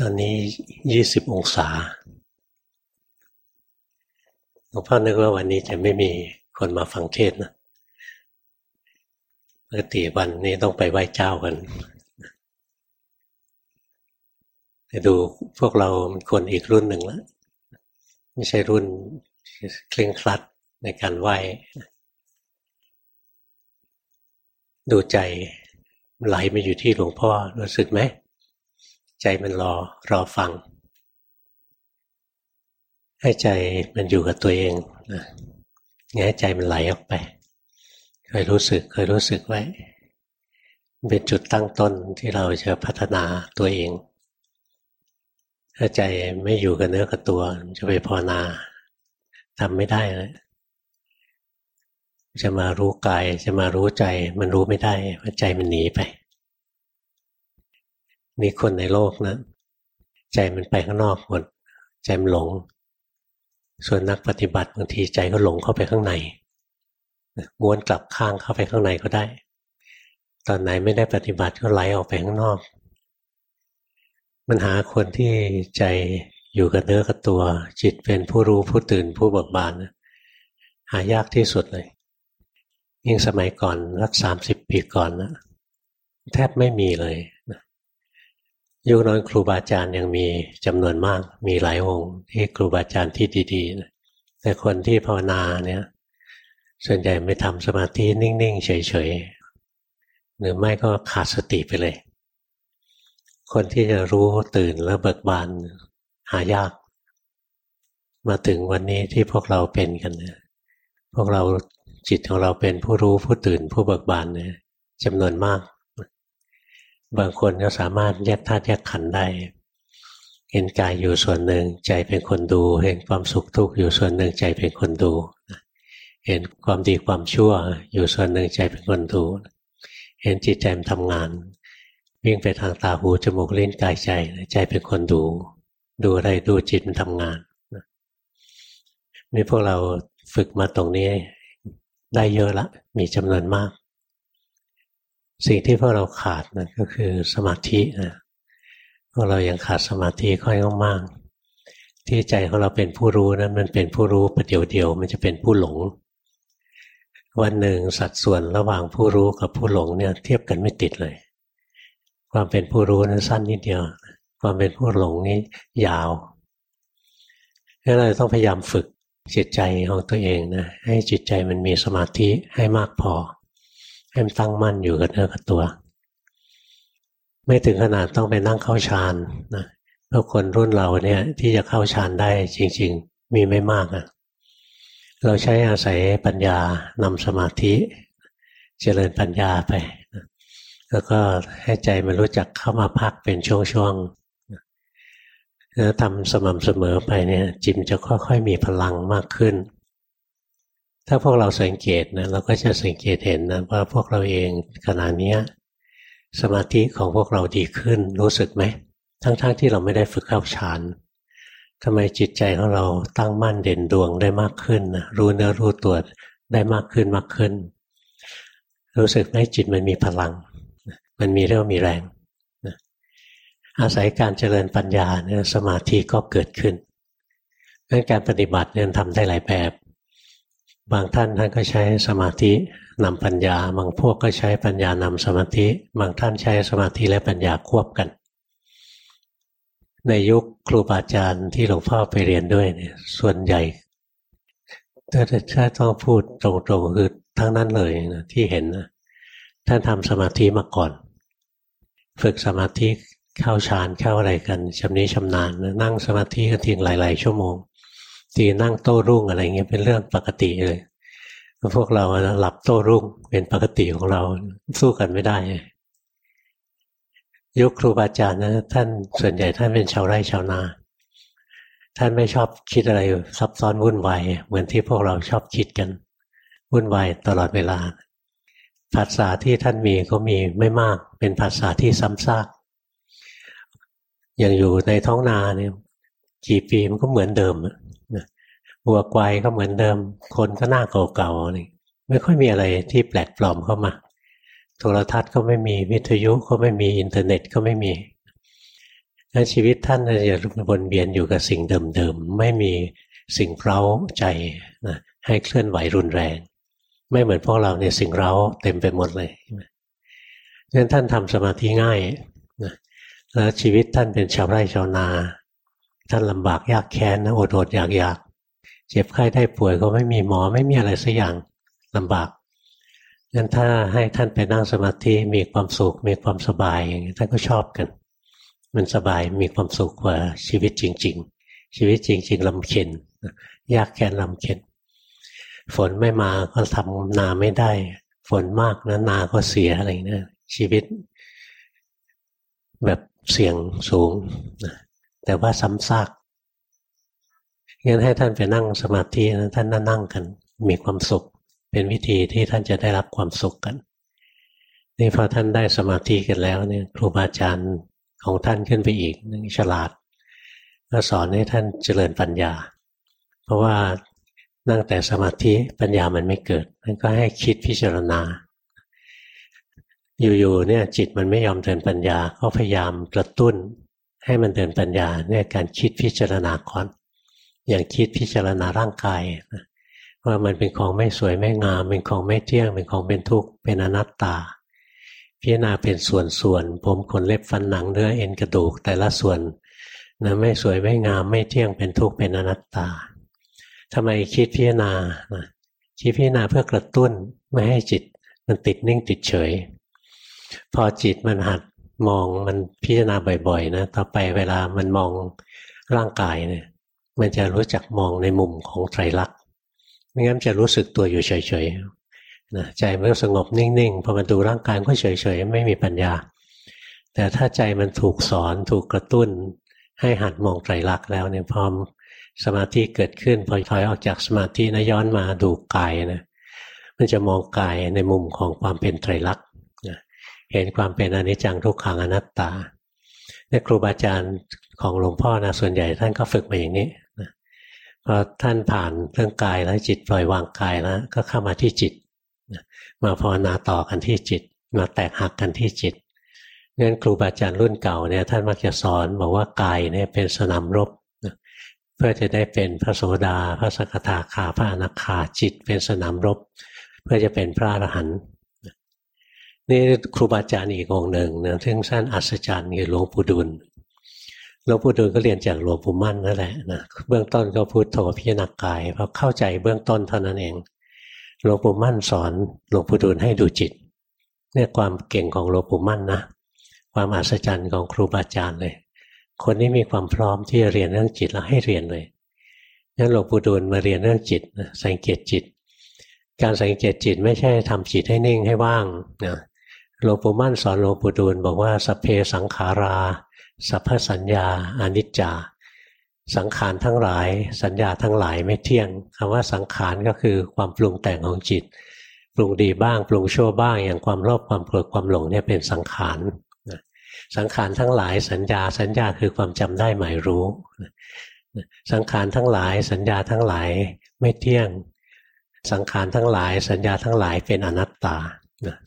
ตอนนี้ยี่สิบองศาหลวงพ่อนึกว่าวันนี้จะไม่มีคนมาฟังเทศนะปกติวันนี้ต้องไปไหว้เจ้ากันแต่ดูพวกเราคนอีกรุ่นหนึ่งแล้วไม่ใช่รุ่นเคร่งครัดในการไหว้ ดูใจไหลมาอยู่ที่หลวงพ่อรู้สึกไหม ใจมันรอรอฟัง ให้ใจมันอยู่กับตัวเองนะให้ใจมันไหลออกไปเคยรู้สึกเคยรู้สึกไว้เป็นจุดตั้งต้นที่เราจะพัฒนาตัวเอง ถ้าใจไม่อยู่กับเนื้อกับตัว จะไปภาวนาทำไม่ได้เลยจะมารู้กายจะมารู้ใจ มันรู้ไม่ได้เพราะใจมันหนีไป มีคนในโลกนะใจมันไปข้างนอกหมดใจมันหลง ส่วนนักปฏิบัติบางทีใจก็หลงเข้าไปข้างในม้วนกลับข้างเข้าไปข้างในก็ได้ ตอนไหนไม่ได้ปฏิบัติก็ไหลออกไปข้างนอก มันหาคนที่ใจอยู่กับเนื้อกับตัว จิตเป็นผู้รู้ผู้ตื่นผู้เบิกบานหายากที่สุดเลย ยิ่งสมัยก่อนรักสามสิบปีก่อนนะแทบไม่มีเลย ยุคนั้นครูบาอาจารย์ยังมีจำนวนมาก มีหลายองค์ ที่ครูบาอาจารย์ที่ดีๆนะแต่คนที่ภาวนาเนี่ย ส่วนใหญ่ไม่ทำสมาธินิ่งๆ เฉยๆ หรือไม่ก็ขาดสติไปเลย คนที่จะรู้ตื่นแล้วเบิกบานหายาก มาถึงวันนี้ที่พวกเราเป็นกันเนี่ยพวกเราจิตของเราเป็นผู้รู้ผู้ตื่นผู้เบิกบานเนี่ยจำนวนมาก บางคนก็สามารถแยกธาตุแยกขันธ์ได้เห็นกายอยู่ส่วนหนึ่งใจเป็นคนดู เห็นความสุขทุกข์อยู่ส่วนหนึ่งใจเป็นคนดู เห็นความดีความชั่ว อยู่ส่วนหนึ่งใจเป็นคนดู เห็นจิตใจมันทำงาน วิ่งไปทางตาหูจมูกลิ้นกายใจใจเป็นคนดู ดูอะไรดูจิตมันทำงานนี่พวกเราฝึกมาตรงนี้ได้เยอะละ มีจำนวนมาก สิ่งที่พวกเราขาดนะก็คือสมาธินะพวกเรายังขาดสมาธิค่อยมากที่ใจของเราเป็นผู้รู้นั้นมันเป็นผู้รู้ประเดี๋ยวเดียว มันจะเป็นผู้หลง วันหนึ่งสัดส่วนระหว่างผู้รู้กับผู้หลงเนี่ย เทียบกันไม่ติดเลย ความเป็นผู้รู้นั้นสั้นนิดเดียว ความเป็นผู้หลงนี้ยาวงั้นเราต้องพยายามฝึกจิตใจของตัวเองนะให้จิตใจมันมีสมาธิให้มากพอ ให้มันตั้งมั่นอยู่กับเนื้อกับตัว ไม่ถึงขนาดต้องไปนั่งเข้าฌานนะเพราะคนรุ่นเราเนี่ยที่จะเข้าฌานได้จริง ๆ มีไม่มากอะเราใช้อาศัยปัญญานำสมาธิ เจริญปัญญาไปนะแล้วก็ให้ใจมันรู้จักเข้ามาพักเป็นช่วงๆแล้วทำสม่ำเสมอไปเนี่ยจิตจะค่อย ๆ มีพลังมากขึ้น ถ้าพวกเราสังเกตนะเราก็จะสังเกตเห็นนะว่าพวกเราเองขณะนี้สมาธิของพวกเราดีขึ้นรู้สึกไหม ทั้งๆทที่เราไม่ได้ฝึกเข้าฌานทำไมจิตใจของเราตั้งมั่นเด่นดวงได้มากขึ้นนะรู้เนื้อรู้ตัวได้มากขึ้นมากขึ้น รู้สึกไหมจิตมันมีพลัง มันมีเรื่องมีแรงอาศัยการเจริญปัญญาเนี่ยสมาธิก็เกิดขึ้นงั้นการปฏิบัติเนี่ยทำได้หลายแบบ บางท่านท่านก็ใช้สมาธินำปัญญา บางพวกก็ใช้ปัญญานำสมาธิ บางท่านใช้สมาธิและปัญญาควบกัน ในยุคครูบาอาจารย์ที่หลวงพ่อไปเรียนด้วยเนี่ยส่วนใหญ่ถ้าถ้าต้องพูดตรงๆคือทั้งนั้นเลยนะที่เห็นนะท่านทำสมาธิมาก่อน ฝึกสมาธิเข้าฌานเข้าอะไรกันชำนิชำนาญนั่งสมาธิกันทีหลาย ๆ ชั่วโมง ตีนั่งโต้รุ่งอะไรเงี้ยเป็นเรื่องปกติเลย พวกเราหลับโต้รุ่งเป็นปกติของเราสู้กันไม่ได้ยุคครูบาอาจารย์นะท่านส่วนใหญ่ท่านเป็นชาวไร่ชาวนา ท่านไม่ชอบคิดอะไรซับซ้อนวุ่นวายเหมือนที่พวกเราชอบคิดกัน วุ่นวายตลอดเวลาภาษาที่ท่านมีก็มีไม่มากเป็นภาษาที่ซ้ำซากอย่างอยู่ในท้องนาเนี่ยกี่ปีมันก็เหมือนเดิม วัวควายก็เหมือนเดิม คนก็หน้าเก่าๆนี่ไม่ค่อยมีอะไรที่แปลกปลอมเข้ามา โทรทัศน์ก็ไม่มีวิทยุก็ไม่มีอินเทอร์เน็ตก็ไม่มีแล้วชีวิตท่านจะวนเวียนอยู่กับสิ่งเดิมๆ ไม่มีสิ่งเร้าใจนะให้เคลื่อนไหวรุนแรง ไม่เหมือนพวกเราเนี่ยสิ่งเร้าเต็มไปหมดเลยเพราะฉะนั้นท่านทำสมาธิง่ายนะแล้วชีวิตท่านเป็นชาวไร่ชาวนา ท่านลำบากยากแค้นนะอดอดอยากอยาก เจ็บไข้ได้ป่วยก็ไม่มีหมอไม่มีอะไรสักอย่างลำบากงั้นถ้าให้ท่านไปนั่งสมาธิมีความสุขมีความสบายอย่างนี้ท่านก็ชอบกัน มันสบายมีความสุขกว่าชีวิตจริง ๆ ชีวิตจริง ๆลำเค็นยากแค้นลำเค็นฝนไม่มาก็ทำนาไม่ได้ ฝนมากนะนาก็เสียอะไรเนะชีวิต แบบเสี่ยงสูง แต่ว่าซ้ำซาก งั้นให้ท่านไปนั่งสมาธินะท่านนั่งกัน มีความสุข เป็นวิธีที่ท่านจะได้รับความสุขกัน นี่พอท่านได้สมาธิกันแล้วเนี่ยครูบาอาจารย์ของท่านขึ้นไปอีกนึงฉลาดก็สอนให้ท่านเจริญปัญญา เพราะว่านั่งแต่สมาธิปัญญามันไม่เกิดท่านก็ให้คิดพิจารณา อยู่ๆเนี่ยจิตมันไม่ยอมเดินปัญญาก็พยายามกระตุ้นให้มันเดินปัญญาเนี่ยการคิดพิจารณาก่อน อย่างคิดพิจารณาร่างกายว่ามันเป็นของไม่สวยไม่งาม เป็นของไม่เที่ยง เป็นของเป็นทุกข์เป็นอนัตตา พิจารณาเป็นส่วนๆผมขนเล็บฟันหนังเนื้อเอ็นกระดูกแต่ละส่วนนะไม่สวยไม่งามไม่เที่ยงเป็นทุกข์เป็นอนัตตาทำไมคิดพิจารณาคิดพิจารณาเพื่อกระตุ้นไม่ให้จิตมันติดนิ่งติดเฉย พอจิตมันหัดมองมันพิจารณาบ่อยๆนะต่อไปเวลามันมองร่างกายเนี่ย มันจะรู้จักมองในมุมของไตรลักษณ์ไม่งั้นจะรู้สึกตัวอยู่เฉยๆนะใจมันสงบนิ่งๆพอมันดูร่างกายก็เฉยๆไม่มีปัญญา แต่ถ้าใจมันถูกสอนถูกกระตุ้น ให้หัดมองไตรลักษณ์แล้วเนี่ยพอสมาธิเกิดขึ้นพอถอยออกจากสมาธินะย้อนมาดูกายนะมันจะมองกายในมุมของความเป็นไตรลักษณ์เห็นความเป็นอนิจจังทุกขังอนัตตาเนี่ยครูบาอาจารย์ของหลวงพ่อนะส่วนใหญ่ท่านก็ฝึกมาอย่างนี้ พอท่านผ่านเรื่องกายแล้วจิตปล่อยวางกายแล้วก็เข้ามาที่จิต มาภาวนาต่อกันที่จิต มาแตกหักกันที่จิตงั้นครูบาอาจารย์รุ่นเก่าเนี่ยท่านมักจะสอนบอกว่ากายเนี่ยเป็นสนามรบเพื่อจะได้เป็นพระโสดา พระสกทาคาพระอนาคาจิตเป็นสนามรบ เพื่อจะเป็นพระอรหันต์นี่ครูบาอาจารย์อีกองหนึ่งนะซึ่งท่านอัศจรรย์คือหลวงปู่ดุล หลวงปู่ดูลก็เรียนจากหลวงปู่มั่นนั่นแหละนะเบื้องต้นก็พูดโธพิจารณากายพอเข้าใจเบื้องต้นเท่านั้นเองหลวงปู่มั่นสอนหลวงปู่ดูลให้ดูจิตเนี่ยความเก่งของหลวงปู่มั่นนะความอัศจรรย์ของครูบาอาจารย์เลย คนนี้มีความพร้อมที่จะเรียนเรื่องจิตแล้วให้เรียนเลยงั้นหลวงปู่ดูลมาเรียนเรื่องจิตนะสังเกตจิต การสังเกตจิตไม่ใช่ทำจิตให้นิ่งให้ว่างนะหลวงปู่มั่นสอนหลวงปู่ดูลบอกว่าสเพสังขารา สัพพสัญญาอนิจจา สังขารทั้งหลาย สัญญาทั้งหลายไม่เที่ยงคำว่าสังขารก็คือความปรุงแต่งของจิต ปรุงดีบ้าง ปรุงชั่วบ้าง อย่างความโลภความโกรธความหลงเนี่ยเป็นสังขารสังขารทั้งหลายสัญญาสัญญาคือความจำได้หมายรู้ สังขารทั้งหลายสัญญาทั้งหลายไม่เที่ยง สังขารทั้งหลาย สัญญาทั้งหลายเป็นอนัตตา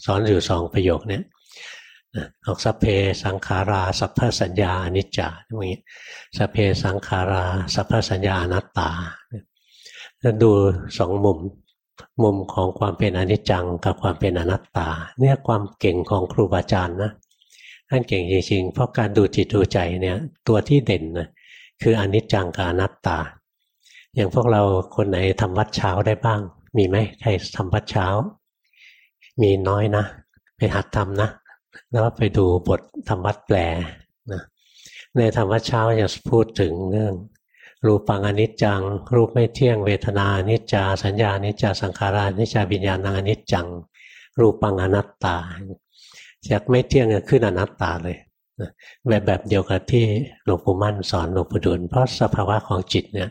สอนอยู่สองประโยคนี้ ออกสัพเพสังขารา สัพพสัญญาอนิจจาอย่างนี้สัพเพสังขารา สัพพสัญญาอนัตตาแล้วดูสองมุมมุมของความเป็นอนิจจังกับความเป็นอนัตตา เนี่ยความเก่งของครูบาอาจารย์นะท่านเก่งจริงๆเพราะการดูจิตดูใจเนี่ยตัวที่เด่นนะคืออนิจจังกับอนัตตา อย่างพวกเราคนไหนทำวัดเช้าได้บ้าง มีไหมใครทำวัดเช้า มีน้อยนะ ไปหัดทำนะ แล้วไปดูบทธรรมวัดแปลนะในธรรมวัดเช้าจะพูดถึงเรื่อง รูปังอนิจจัง รูปไม่เที่ยงเวทนาอนิจจา สัญญาอนิจจาสังขารานิจจาวิญญาณอนิจจัง รูปังอนัตตาจากไม่เที่ยงขึ้นอนัตตาเลยแบบแบบเดียวกับที่หลวงปู่มั่นสอนหลวงปู่ดูลเพราะสภาวะของจิตเนี่ย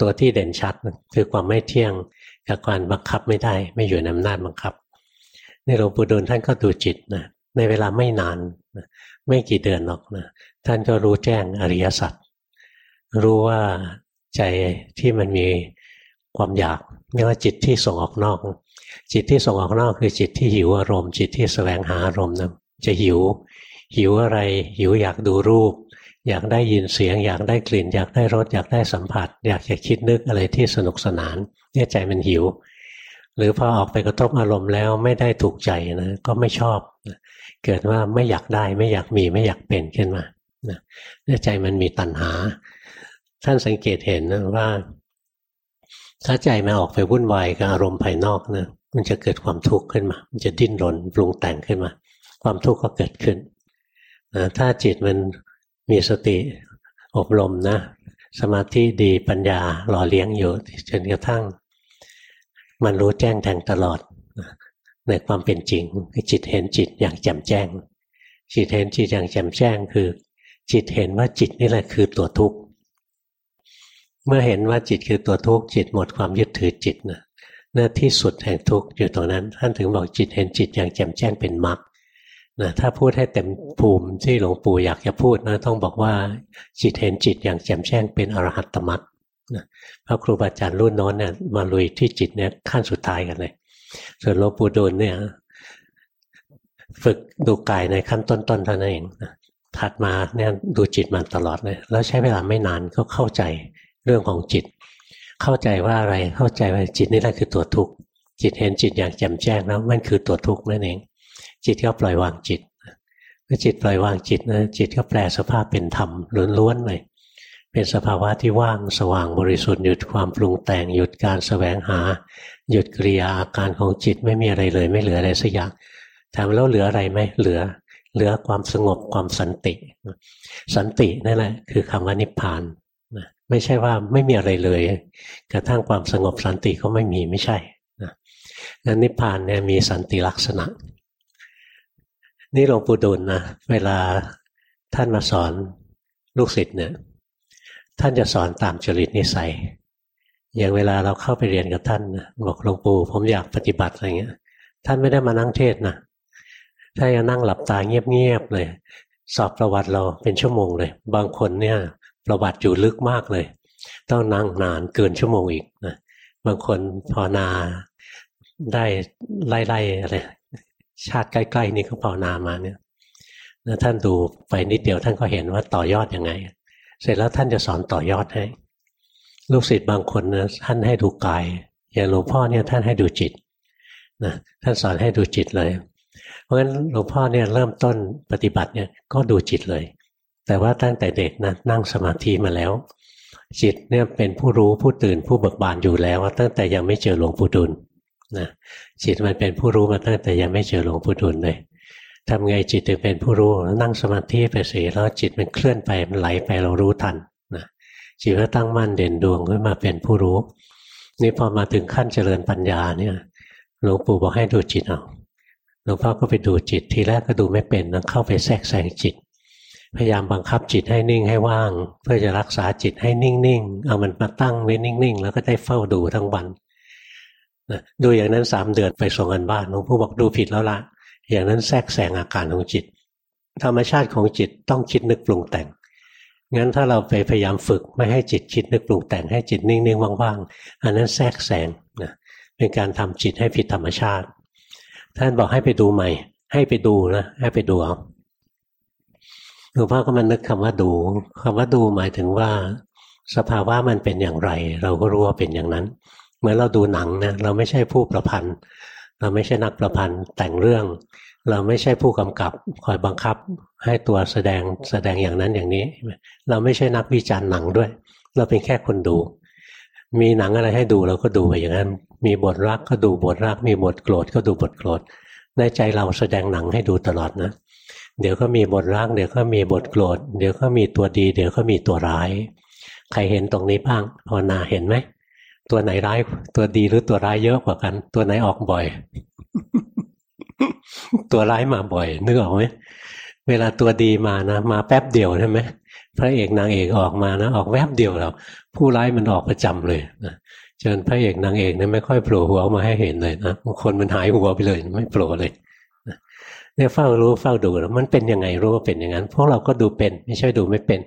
ตัวที่เด่นชัดคือความไม่เที่ยงกับการบังคับไม่ได้ ไม่อยู่ในอำนาจบังคับนี่หลวงปู่ดูลท่านก็ดูจิตนะ ในเวลาไม่นาน ไม่กี่เดือนหรอกนะท่านก็รู้แจ้งอริยสัจรู้ว่าใจที่มันมีความอยากเรียกว่าจิตที่ส่งออกนอก จิตที่ส่งออกนอกคือจิตที่หิวอารมณ์ จิตที่แสวงหาอารมณ์นะจะหิว หิวอะไร หิวอยากดูรูป อยากได้ยินเสียง อยากได้กลิ่น อยากได้รสอยากได้สัมผัส อยากจะคิดนึกอะไรที่สนุกสนานเนี่ยใจมันหิว หรือพอออกไปกระทบอารมณ์แล้วไม่ได้ถูกใจนะก็ไม่ชอบ เกิดว่าไม่อยากได้ไม่อยากมีไม่อยากเป็นขึ้นมาเนี่ยใจมันมีตัณหา ท่านสังเกตเห็นนะว่า ถ้าใจมันออกไปวุ่นวายกับอารมณ์ภายนอกนะมันจะเกิดความทุกข์ขึ้นมา มันจะดิ้นรนปรุงแต่งขึ้นมา ความทุกข์ก็เกิดขึ้นนะถ้าจิตมันมีสติอบรมนะสมาธิดีปัญญาหล่อเลี้ยงอยู่จนกระทั่ง มันรู้แจ้งแทงตลอด ในความเป็นจริงจิตเห็นจิตอย่างแจ่มแจ้ง จิตเห็นจิตอย่างแจ่มแจ้งคือ จิตเห็นว่าจิตนี่แหละคือตัวทุกข์เมื่อเห็นว่าจิตคือตัวทุกข์จิตหมดความยึดถือจิตนะหน้าที่สุดแห่งทุกข์อยู่ตรงนั้นท่านถึงบอกจิตเห็นจิตอย่างแจ่มแจ้งเป็นมรรคนะถ้าพูดให้เต็มภูมิที่หลวงปู่อยากจะพูดนะต้องบอกว่าจิตเห็นจิตอย่างแจ่มแจ้งเป็นอรหัตตมรรคนะพระครูบาอาจารย์รุ่นน้นเนี่ยมาลุยที่จิตเนี่ยขั้นสุดท้ายกันเลย ส่วนหลวงปู่ดูลเนี่ย ฝึกดูกายในขั้นต้นๆเท่านั้นเองถัดมาเนี่ยดูจิตมันตลอดเลย แล้วใช้เวลาไม่นานก็เข้าใจเรื่องของจิต เข้าใจว่าอะไรเข้าใจว่าจิตนี่แหละคือตัวทุกข์จิตเห็นจิตอย่างแจ่มแจ้งแล้วมันคือตัวทุกข์นั่นเอง จิตก็ปล่อยวางจิตเมื่อจิตปล่อยวางจิตนะจิตก็แปลสภาพเป็นธรรมล้วนๆเลยเป็นสภาวะที่ว่างสว่างบริสุทธิ์หยุดความปรุงแต่งหยุดการสแสวงหา หยุดกิริยาอาการของจิตไม่มีอะไรเลย ไม่เหลืออะไรสักอย่างถามแล้วเหลืออะไรไหมเหลือ เหลือความสงบความสันติ สันตินั่นแหละ คือคำว่านิพพานไม่ใช่ว่าไม่มีอะไรเลย กระทั่งความสงบสันติก็ไม่มีไม่ใช่นั้นนิพพานเนี่ยมีสันติลักษณะ นี่หลวงปู่ดูลนะเวลาท่านมาสอนลูกศิษย์เนี่ย ท่านจะสอนตามจริตนิสัย อย่างเวลาเราเข้าไปเรียนกับท่านบอกหลวงปู่ผมอยากปฏิบัติอะไรเงี้ย ท่านไม่ได้มานั่งเทศนะท่านจะนั่งหลับตาเงียบๆเลย สอบประวัติเราเป็นชั่วโมงเลย บางคนเนี่ย ประวัติอยู่ลึกมากเลย ต้องนั่งนานเกินชั่วโมงอีกนะบางคนพอนาได้ไล่ๆอะไรชาติใกล้ๆนี่เขาภาวนามาเนี่ยแล้วท่านดูไปนิดเดียวท่านก็เห็นว่าต่อยอดยังไง เสร็จแล้วท่านจะสอนต่อยอดให้ ลูกศิษย์บางคนนะท่านให้ดูกาย อย่างหลวงพ่อเนี่ยท่านให้ดูจิตนะท่านสอนให้ดูจิตเลย เพราะฉะนั้นหลวงพ่อเนี่ยเริ่มต้นปฏิบัติเนี่ยก็ดูจิตเลย แต่ว่าตั้งแต่เด็กนะนั่งสมาธิมาแล้ว จิตเนี่ยเป็นผู้รู้ผู้ตื่นผู้เบิกบานอยู่แล้วตั้งแต่ยังไม่เจอหลวงปู่ดุลนะจิตมันเป็นผู้รู้มาตั้งแต่ยังไม่เจอหลวงปู่ดุลเลยทำไงจิตถึงเป็นผู้รู้นั่งสมาธิไปสิแล้วจิตมันเคลื่อนไปมันไหลไปเรารู้ทัน จิตก็ตั้งมั่นเด่นดวงขึ้นมาเป็นผู้รู้ นี่พอมาถึงขั้นเจริญปัญญาเนี่ยหลวงปู่บอกให้ดูจิตเอาหลวงพ่อก็ไปดูจิตทีแรกก็ดูไม่เป็นนะเข้าไปแทรกแซงจิต พยายามบังคับจิตให้นิ่งให้ว่าง เพื่อจะรักษาจิตให้นิ่งๆเอามันมาตั้งไว้นิ่งๆ แล้วก็ได้เฝ้าดูทั้งวันดูอย่างนั้นสามเดือนไปส่งกันบ้านหลวงพ่อบอกดูผิดแล้วละอย่างนั้นแทรกแซงอาการของจิต ธรรมชาติของจิตต้องคิดนึกปรุงแต่ง งั้นถ้าเราไปพยายามฝึกไม่ให้จิตคิดนึกปรุงแต่งให้จิตนิ่งๆว่างๆ อันนั้นแทรกแซงนะเป็นการทำจิตให้ผิดธรรมชาติ ท่านบอกให้ไปดูใหม่ ให้ไปดูนะให้ไปดูเอาหลวงพ่อก็มันนึกคำว่าดูคำว่าดูหมายถึงว่า สภาวะมันเป็นอย่างไร เราก็รู้ว่าเป็นอย่างนั้น เหมือนเราดูหนังนะเราไม่ใช่ผู้ประพันธ์ เราไม่ใช่นักประพันธ์แต่งเรื่อง เราไม่ใช่ผู้กำกับคอยบังคับให้ตัวแสดงแสดงอย่างนั้นอย่างนี้ เราไม่ใช่นักวิจารณ์หนังด้วย เราเป็นแค่คนดู มีหนังอะไรให้ดูเราก็ดูไปอย่างนั้น มีบทรักก็ดูบทรัก มีบทโกรธก็ดูบทโกรธในใจเราแสดงหนังให้ดูตลอดนะ เดี๋ยวก็มีบทรัก เดี๋ยวก็มีบทโกรธเดี๋ยวก็มีตัวดี เดี๋ยวก็มีตัวร้าย ใครเห็นตรงนี้บ้างภาวนาเห็นไหมตัวไหนร้ายตัวดีหรือตัวร้ายเยอะกว่ากัน ตัวไหนออกบ่อย ตัวร้ายมาบ่อยนึกออกไหมเวลาตัวดีมานะ มาแป๊บเดียวใช่ไหมพระเอกนางเอกออกมานะ ออกแวบเดียวแล้วผู้ร้ายมันออกประจำเลยนะจนพระเอกนางเอกเนี่ยไม่ค่อยโผล่หัวมาให้เห็นเลยนะบางคนมันหายหัวไปเลย ไม่โผล่เลยเนี่ยเฝ้ารู้เฝ้าดูแล้วมันเป็นยังไงรู้ว่าเป็นอย่างนั้นพวกเราก็ดูเป็น ไม่ใช่ดูไม่เป็น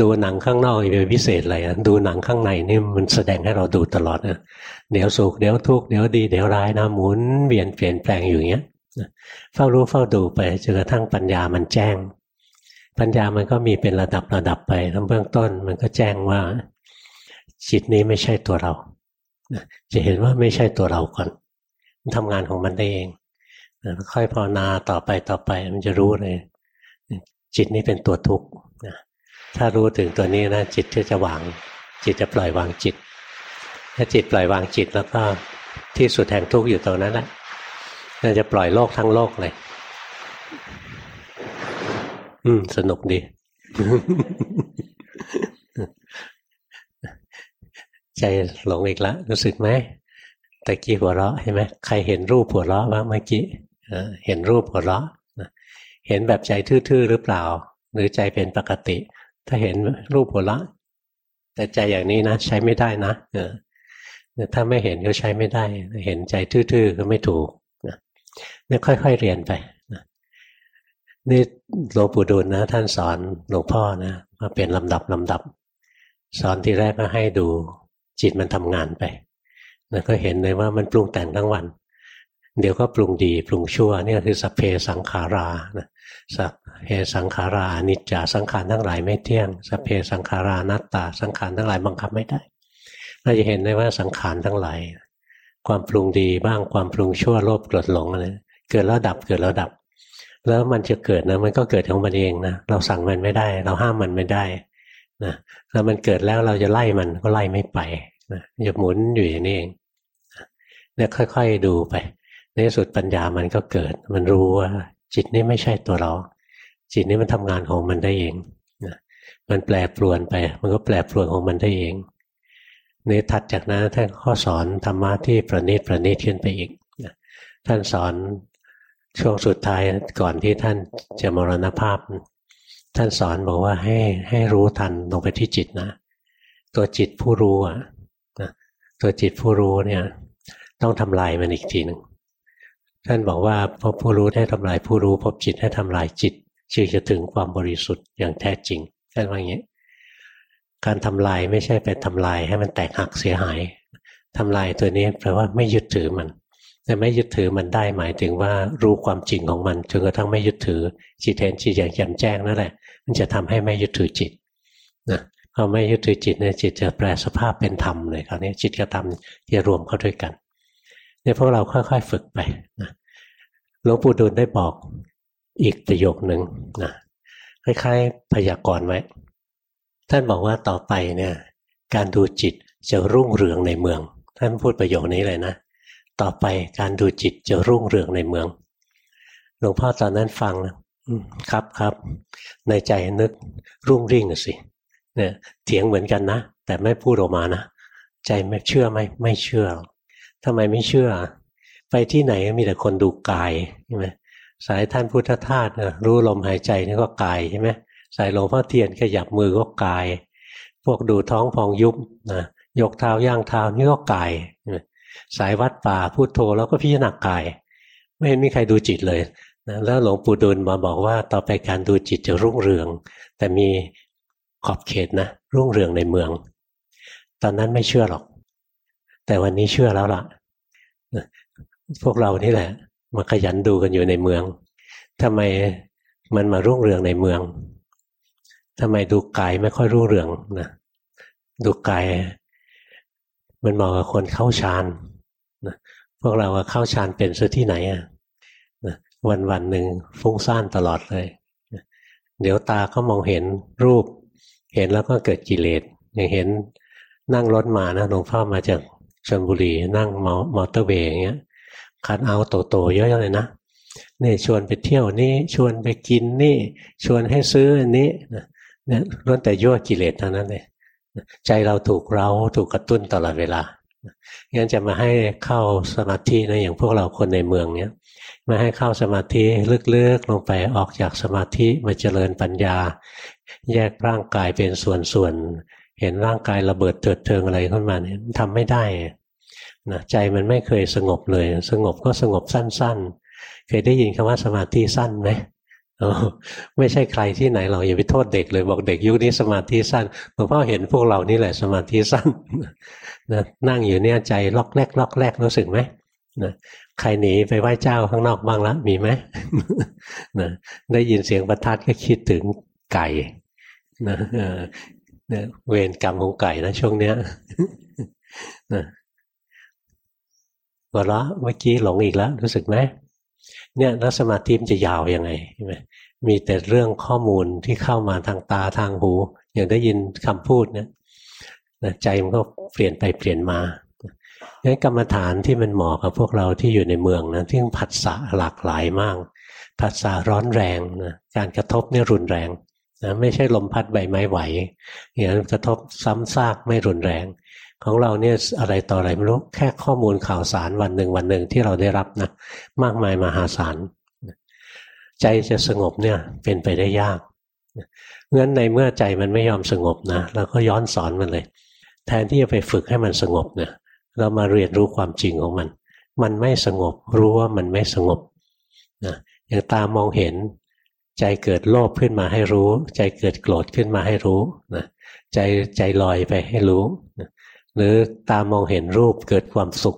ดูหนังข้างนอกเป็นพิเศษอะไรดูหนังข้างในนี่มันแสดงให้เราดูตลอดนะเดี๋ยวสุขเดี๋ยวทุกข์เดี๋ยวดีเดี๋ยวร้ายนะหมุนเวียนเปลี่ยนแปลงอยู่เงี้ยเฝ้ารู้เฝ้าดูไปจนกระทั่งปัญญามันแจ้ง ปัญญามันก็มีเป็นระดับระดับไปทั้งเบื้องต้นมันก็แจ้งว่า จิตนี้ไม่ใช่ตัวเราจะเห็นว่าไม่ใช่ตัวเราก่อนมันทำงานของมันได้เองค่อยภาวนาต่อไปต่อไปมันจะรู้เลย จิตนี้เป็นตัวทุกข์ ถ้ารู้ถึงตัวนี้นะจิตก็จะวาง จิตจะปล่อยวางจิต ถ้าจิตปล่อยวางจิตแล้วก็ที่สุดแห่งทุกข์อยู่ตรงนั้นแหละเราจะปล่อยโลกทั้งโลกเลย อืม สนุกดี ใจหลงอีกแล้วรู้สึกไหมตะกี้หัวเราะเห็นไหมใครเห็นรูปหัวเราะบ้างเมื่อกี้เห็นรูปหัวเราะเห็นแบบใจทื่อๆหรือเปล่า หรือใจเป็นปกติ ถ้าเห็นรูปหัวเราะแต่ใจอย่างนี้นะใช้ไม่ได้นะเออถ้าไม่เห็นก็ใช้ไม่ได้ เห็นใจทื่อๆก็ไม่ถูกเนี่ยค่อย ๆเรียนไปนี่หลวงปู่ดูลนะ ท่านสอนหลวงพ่อนะมาเป็นลำดับลำดับ สอนทีแรกก็ให้ดูจิตมันทำงานไป แล้วก็เห็นเลยว่ามันปรุงแต่งทั้งวัน เดี๋ยวก็ปรุงดี ปรุงชั่ว เนี่ยคือสัพเพสังขารานะสัพ เพสังขารานิจจาสังขารทั้งหลายไม่เที่ยงสเพสังขารานัตตาสังขารทั้งหลายบังคับไม่ได้เราจะเห็นได้ว่าสังขารทั้งหลายความปรุงดีบ้างความปรุงชั่วโลภโกรธหลงอะไรเกิดแล้วดับเกิดแล้วดับ แล้วมันจะเกิดนะมันก็เกิดของมันเองนะเราสั่งมันไม่ได้ เราห้ามมันไม่ได้นะแล้วมันเกิดแล้วเราจะไล่มันก็ไล่ไม่ไปนะจะหมุนอยู่อย่างนี้เองเนี่ยค่อย ๆดูไปในสุดปัญญามันก็เกิด มันรู้ว่าจิตนี้ไม่ใช่ตัวเรา จิตนี้มันทำงานของมันได้เองนะมันแปรปรวนไป มันก็แปรปรวนของมันได้เองในถัดจากนั้นท่านข้อสอนธรรมะที่ประณีตประณีตขึ้นไปอีกท่านสอนช่วงสุดท้ายก่อนที่ท่านจะมรณภาพ ท่านสอนบอกว่าให้ให้รู้ทันลงไปที่จิตนะ ตัวจิตผู้รู้อะตัวจิตผู้รู้เนี่ย ต้องทำลายมันอีกทีหนึ่งท่านบอกว่าพบผู้รู้ให้ทำลายผู้รู้ พบจิตให้ทำลายจิต จึงจะถึงความบริสุทธิ์อย่างแท้จริงท่านว่าอย่างนี้การทำลายไม่ใช่ไปทำลายให้มันแตกหักเสียหายทำลายตัวนี้แปลว่าไม่ยึดถือมัน แต่ไม่ยึดถือมันได้หมายถึงว่ารู้ความจริงของมันจนกระทั่งไม่ยึดถือจิตเห็นจิตอย่างแจ่มแจ้งนั่นแหละ มันจะทำให้ไม่ยึดถือจิตนะพอไม่ยึดถือจิตเนี่ยจิตจะแปลสภาพเป็นธรรมเลยคราวนี้จิตกับธรรมจะรวมเข้าด้วยกันเนี่ยพวกเราค่อยๆฝึกไปนะหลวงปู่ดูลได้บอก อีกประโยคหนึ่งนะคล้ายๆ พยากรณ์ไว้ ท่านบอกว่าต่อไปเนี่ย การดูจิตจะรุ่งเรืองในเมือง ท่านพูดประโยคนี้เลยนะ ต่อไปการดูจิตจะรุ่งเรืองในเมือง หลวงพ่อตอนนั้นฟังครับครับ ในใจนึกรุ่งริ่งสิ เนี่ย เถียงเหมือนกันนะ แต่ไม่พูดออกมานะ ใจไม่เชื่อไหมไม่เชื่อทำไมไม่เชื่อ ไปที่ไหนมีแต่คนดูกายใช่ไหม สายท่านพุทธทาสรู้ลมหายใจนี่ก็กายใช่ไหมใส่หลวงพ่อเทียนขยับมือก็กาย พวกดูท้องพองยุบนะยกเท้าย่างเท้านี่ก็กาย สายวัดป่าพูดโทแล้วก็พิจารณากาย ไม่เห็นมีใครดูจิตเลยนะแล้วหลวงปู่ดูลมาบอกว่าต่อไปการดูจิตจะรุ่งเรือง แต่มีขอบเขตนะ รุ่งเรืองในเมือง ตอนนั้นไม่เชื่อหรอก แต่วันนี้เชื่อแล้วล่ะ พวกเรานี่แหละ มาขยันดูกันอยู่ในเมืองทำไมมันมารุ่งเรืองในเมืองทำไมดูกายไม่ค่อยรู้เรื่องนะดูกาย มันเหมาะกับคนเข้าฌานนะพวกเราเข้าฌานเป็นซะที่ไหนอะวันวันหนึ่งฟุ้งซ่านตลอดเลยเดี๋ยวตาก็มองเห็นรูป เห็นแล้วก็เกิดกิเลสอย่างเห็นนั่งรถมานะหลวงพ่อมาจากชลบุรีนั่งมอเตอร์เวย์อย่างเงี้ย คันเอาโตๆเยอะเลยนะนี่ชวนไปเที่ยวนี่ชวนไปกินนี่ ชวนให้ซื้ออันนี้เนี่ยล้วนแต่ยั่วกิเลสเท่านั้นเลยใจเราถูกเราถูกกระตุ้นตลอดเวลางั้นจะมาให้เข้าสมาธินะอย่างพวกเราคนในเมืองเนี้ยมาให้เข้าสมาธิลึกๆลงไปออกจากสมาธิมาเจริญปัญญา แยกร่างกายเป็นส่วนๆเห็นร่างกายระเบิดเถิดเทิงอะไรขึ้นมาเนี่ยทำไม่ได้ นะใจมันไม่เคยสงบเลย สงบก็สงบสั้น ๆ เคยได้ยินคำว่าสมาธิสั้นไหมไม่ใช่ใครที่ไหนเราอย่าไปโทษเด็กเลย บอกเด็กยุคนี้สมาธิสั้นหลวงพ่อเห็นพวกเรานี่แหละสมาธิสั้นนะนั่งอยู่เนี่ยใจล็อกแรกล็อกแรกรู้สึกไหมนะใครหนีไปไหว้เจ้าข้างนอกบ้างละมีไหมนะได้ยินเสียงประทัดก็คิดถึงไก่นะเวรกรรมของไก่นะช่วงเนี้ยนะ หัวเราะเมื่อกี้หลงอีกแล้ว รู้สึกไหมเนี่ยแล้วสมาธิมันจะยาวยังไงใช่ไหมมีแต่เรื่องข้อมูลที่เข้ามาทางตาทางหู อย่างได้ยินคำพูดเนี่ยใจมันก็เปลี่ยนไปเปลี่ยนมางั้นกรรมฐานที่มันเหมาะกับพวกเราที่อยู่ในเมืองนะที่ผัสสะหลากหลายมากผัสสะร้อนแรงนะการกระทบเนี่ยรุนแรงนะไม่ใช่ลมพัดใบไม้ไหวอย่างนั้นกระทบซ้ำซากไม่รุนแรง ของเราเนี่ยอะไรต่ออะไรไม่รู้แค่ข้อมูลข่าวสารวันหนึ่งวันหนึ่งที่เราได้รับนะมากมายมหาศาลใจจะสงบเนี่ยเป็นไปได้ยากงั้นในเมื่อใจมันไม่ยอมสงบนะเราก็ย้อนสอนมันเลย แทนที่จะไปฝึกให้มันสงบเนี่ยเรามาเรียนรู้ความจริงของมัน มันไม่สงบรู้ว่ามันไม่สงบนะอย่างตามองเห็น ใจเกิดโลภขึ้นมาให้รู้ ใจเกิดโกรธขึ้นมาให้รู้นะใจใจลอยไปให้รู้นะ หรือตามองเห็นรูปเกิดความสุข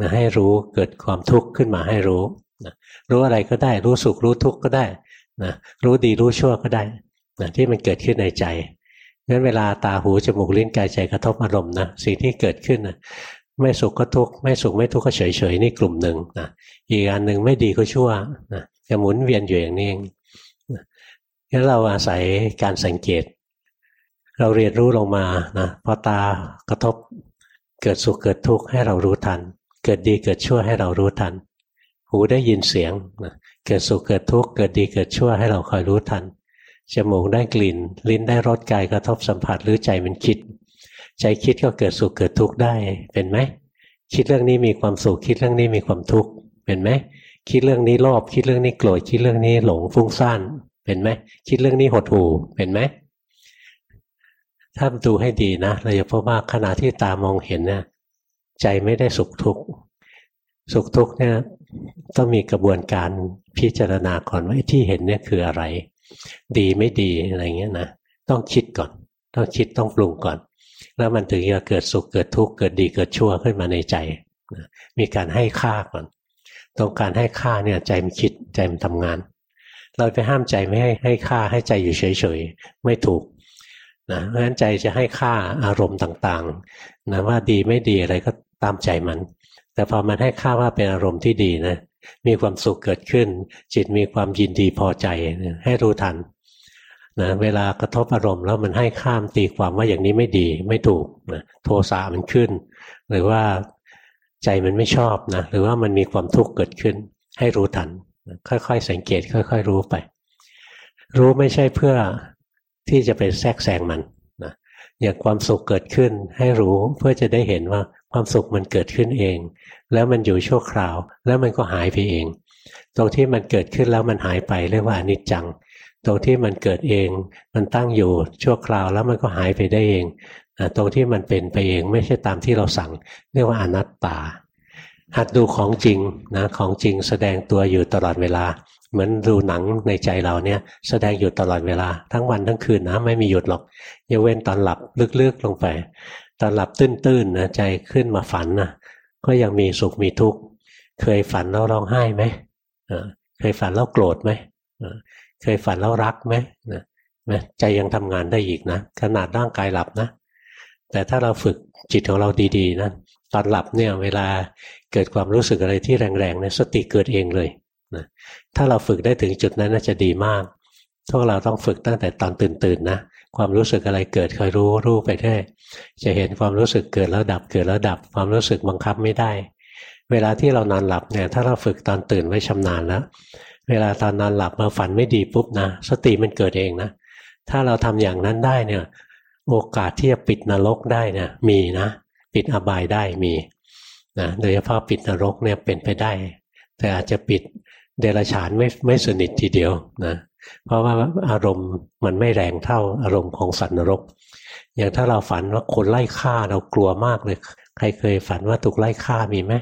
นะให้รู้เกิดความทุกข์ขึ้นมาให้รู้นะรู้อะไรก็ได้ รู้สุขรู้ทุกข์ก็ได้นะรู้ดีรู้ชั่วก็ได้นะที่มันเกิดขึ้นในใจงั้นเวลาตาหูจมูกลิ้นกายใจกระทบอารมณ์นะสิ่งที่เกิดขึ้นนะไม่สุขก็ทุกข์ไม่สุขไม่ทุกข์ก็เฉยเฉยนี่กลุ่มหนึ่งนะอีกอันหนึ่งไม่ดีก็ชั่วนะจะหมุนเวียนอยู่อย่างนี้เองงั้นเราอาศัยการสังเกต เราเรียนรู้ลงมานะพอตากระทบเกิดสุขเกิดทุกข์ให้เรารู้ทัน เกิดดีเกิดชั่วให้เรารู้ทัน หูได้ยินเสียงนะเกิดสุขเกิดทุกข์เกิดดีเกิดชั่วให้เราคอยรู้ทันจมูกได้กลิ่น ลิ้นได้รสกายกระทบสัมผัสหรือใจมันคิด ใจคิดก็เกิดสุขเกิดทุกข์ได้เป็นไหมคิดเรื่องนี้มีความสุขคิดเรื่องนี้มีความทุกข์เป็นไหมคิดเรื่องนี้โลภคิดเรื่องนี้โกรธคิดเรื่องนี้หลงฟุ้งซ่านเป็นไหมคิดเรื่องนี้หดหู่เป็นไหม ถ้าดูให้ดีนะเราจะพบว่าขณะที่ตามองเห็นเนี่ยใจไม่ได้สุขทุกข์สุขทุกข์เนี่ยต้องมีกระบวนการพิจารณาก่อนว่าที่เห็นเนี่ยคืออะไร ดีไม่ดีอะไรเงี้ยนะต้องคิดก่อน ต้องคิดต้องปรุงก่อน แล้วมันถึงจะเกิดสุขเกิดทุกข์เกิดดีเกิดชั่วขึ้นมาในใจมีการให้ค่าก่อน ตรงการให้ค่าเนี่ยใจมันคิดใจมันทำงาน เราไปห้ามใจไม่ให้ให้ค่าให้ใจอยู่เฉยๆไม่ถูก นะเพราะฉะนั้นใจจะให้ค่าอารมณ์ต่างๆนะว่าดีไม่ดีอะไรก็ตามใจมัน แต่พอมันให้ค่าว่าเป็นอารมณ์ที่ดีนะมีความสุขเกิดขึ้น จิตมีความยินดีพอใจให้รู้ทันนะเวลากระทบอารมณ์แล้วมันให้ข้ามตีความว่าอย่างนี้ไม่ดีไม่ถูกนะโทสะมันขึ้น หรือว่าใจมันไม่ชอบนะหรือว่ามันมีความทุกข์เกิดขึ้น ให้รู้ทัน ค่อยๆ สังเกตค่อย ๆ รู้ไป รู้ไม่ใช่เพื่อ ที่จะไปแทรกแซงมันนะอย่างความสุขเกิดขึ้นให้รู้เพื่อจะได้เห็นว่าความสุขมันเกิดขึ้นเอง แล้วมันอยู่ชั่วคราว แล้วมันก็หายไปเอง ตรงที่มันเกิดขึ้นแล้วมันหายไปเรียกว่าอนิจจัง ตรงที่มันเกิดเอง มันตั้งอยู่ชั่วคราวแล้วมันก็หายไปได้เองตรงที่มันเป็นไปเองไม่ใช่ตามที่เราสั่ง เรียกว่าอนัตตาหัดดูของจริงนะของจริงแสดงตัวอยู่ตลอดเวลา เหมือนดูหนังในใจเราเนี่ย แสดงอยู่ตลอดเวลา ทั้งวันทั้งคืนนะไม่มีหยุดหรอกยกเว้นตอนหลับลึกๆลงไป ตอนหลับตื้นๆนะใจขึ้นมาฝันนะก็ยังมีสุขมีทุกข์เคยฝันแล้วร้องไห้ไหมเคยฝันแล้วโกรธไหมเคยฝันแล้วรักไหมนะใจยังทำงานได้อีกนะขนาดร่างกายหลับนะ แต่ถ้าเราฝึกจิตของเราดีๆนะตอนหลับเนี่ยเวลาเกิดความรู้สึกอะไรที่แรงๆเนี่ยสติเกิดเองเลย นะถ้าเราฝึกได้ถึงจุดนั้นน่าจะดีมากพวกเราต้องฝึกตั้งแต่ตอนตื่นๆนะความรู้สึกอะไรเกิดคอยรู้รู้ไปได้จะเห็นความรู้สึกเกิดแล้วดับเกิดแล้วดับ ความรู้สึกบังคับไม่ได้ เวลาที่เรานอนหลับเนี่ยถ้าเราฝึกตอนตื่นไว้ชำนาญแล้วเวลาตอนนอนหลับมาฝันไม่ดีปุ๊บนะสติมันเกิดเองนะถ้าเราทำอย่างนั้นได้เนี่ยโอกาสที่จะปิดนรกได้เนี่ยมีนะปิดอบายได้มีนะโดยเฉพาะปิดนรกเนี่ยเป็นไปได้ แต่อาจจะปิด เดรัจฉานไม่ไม่สนิททีเดียวนะเพราะว่าอารมณ์มันไม่แรงเท่าอารมณ์ของสัตว์นรก อย่างถ้าเราฝันว่าคนไล่ฆ่าเรากลัวมากเลย ใครเคยฝันว่าถูกไล่ฆ่ามีไหม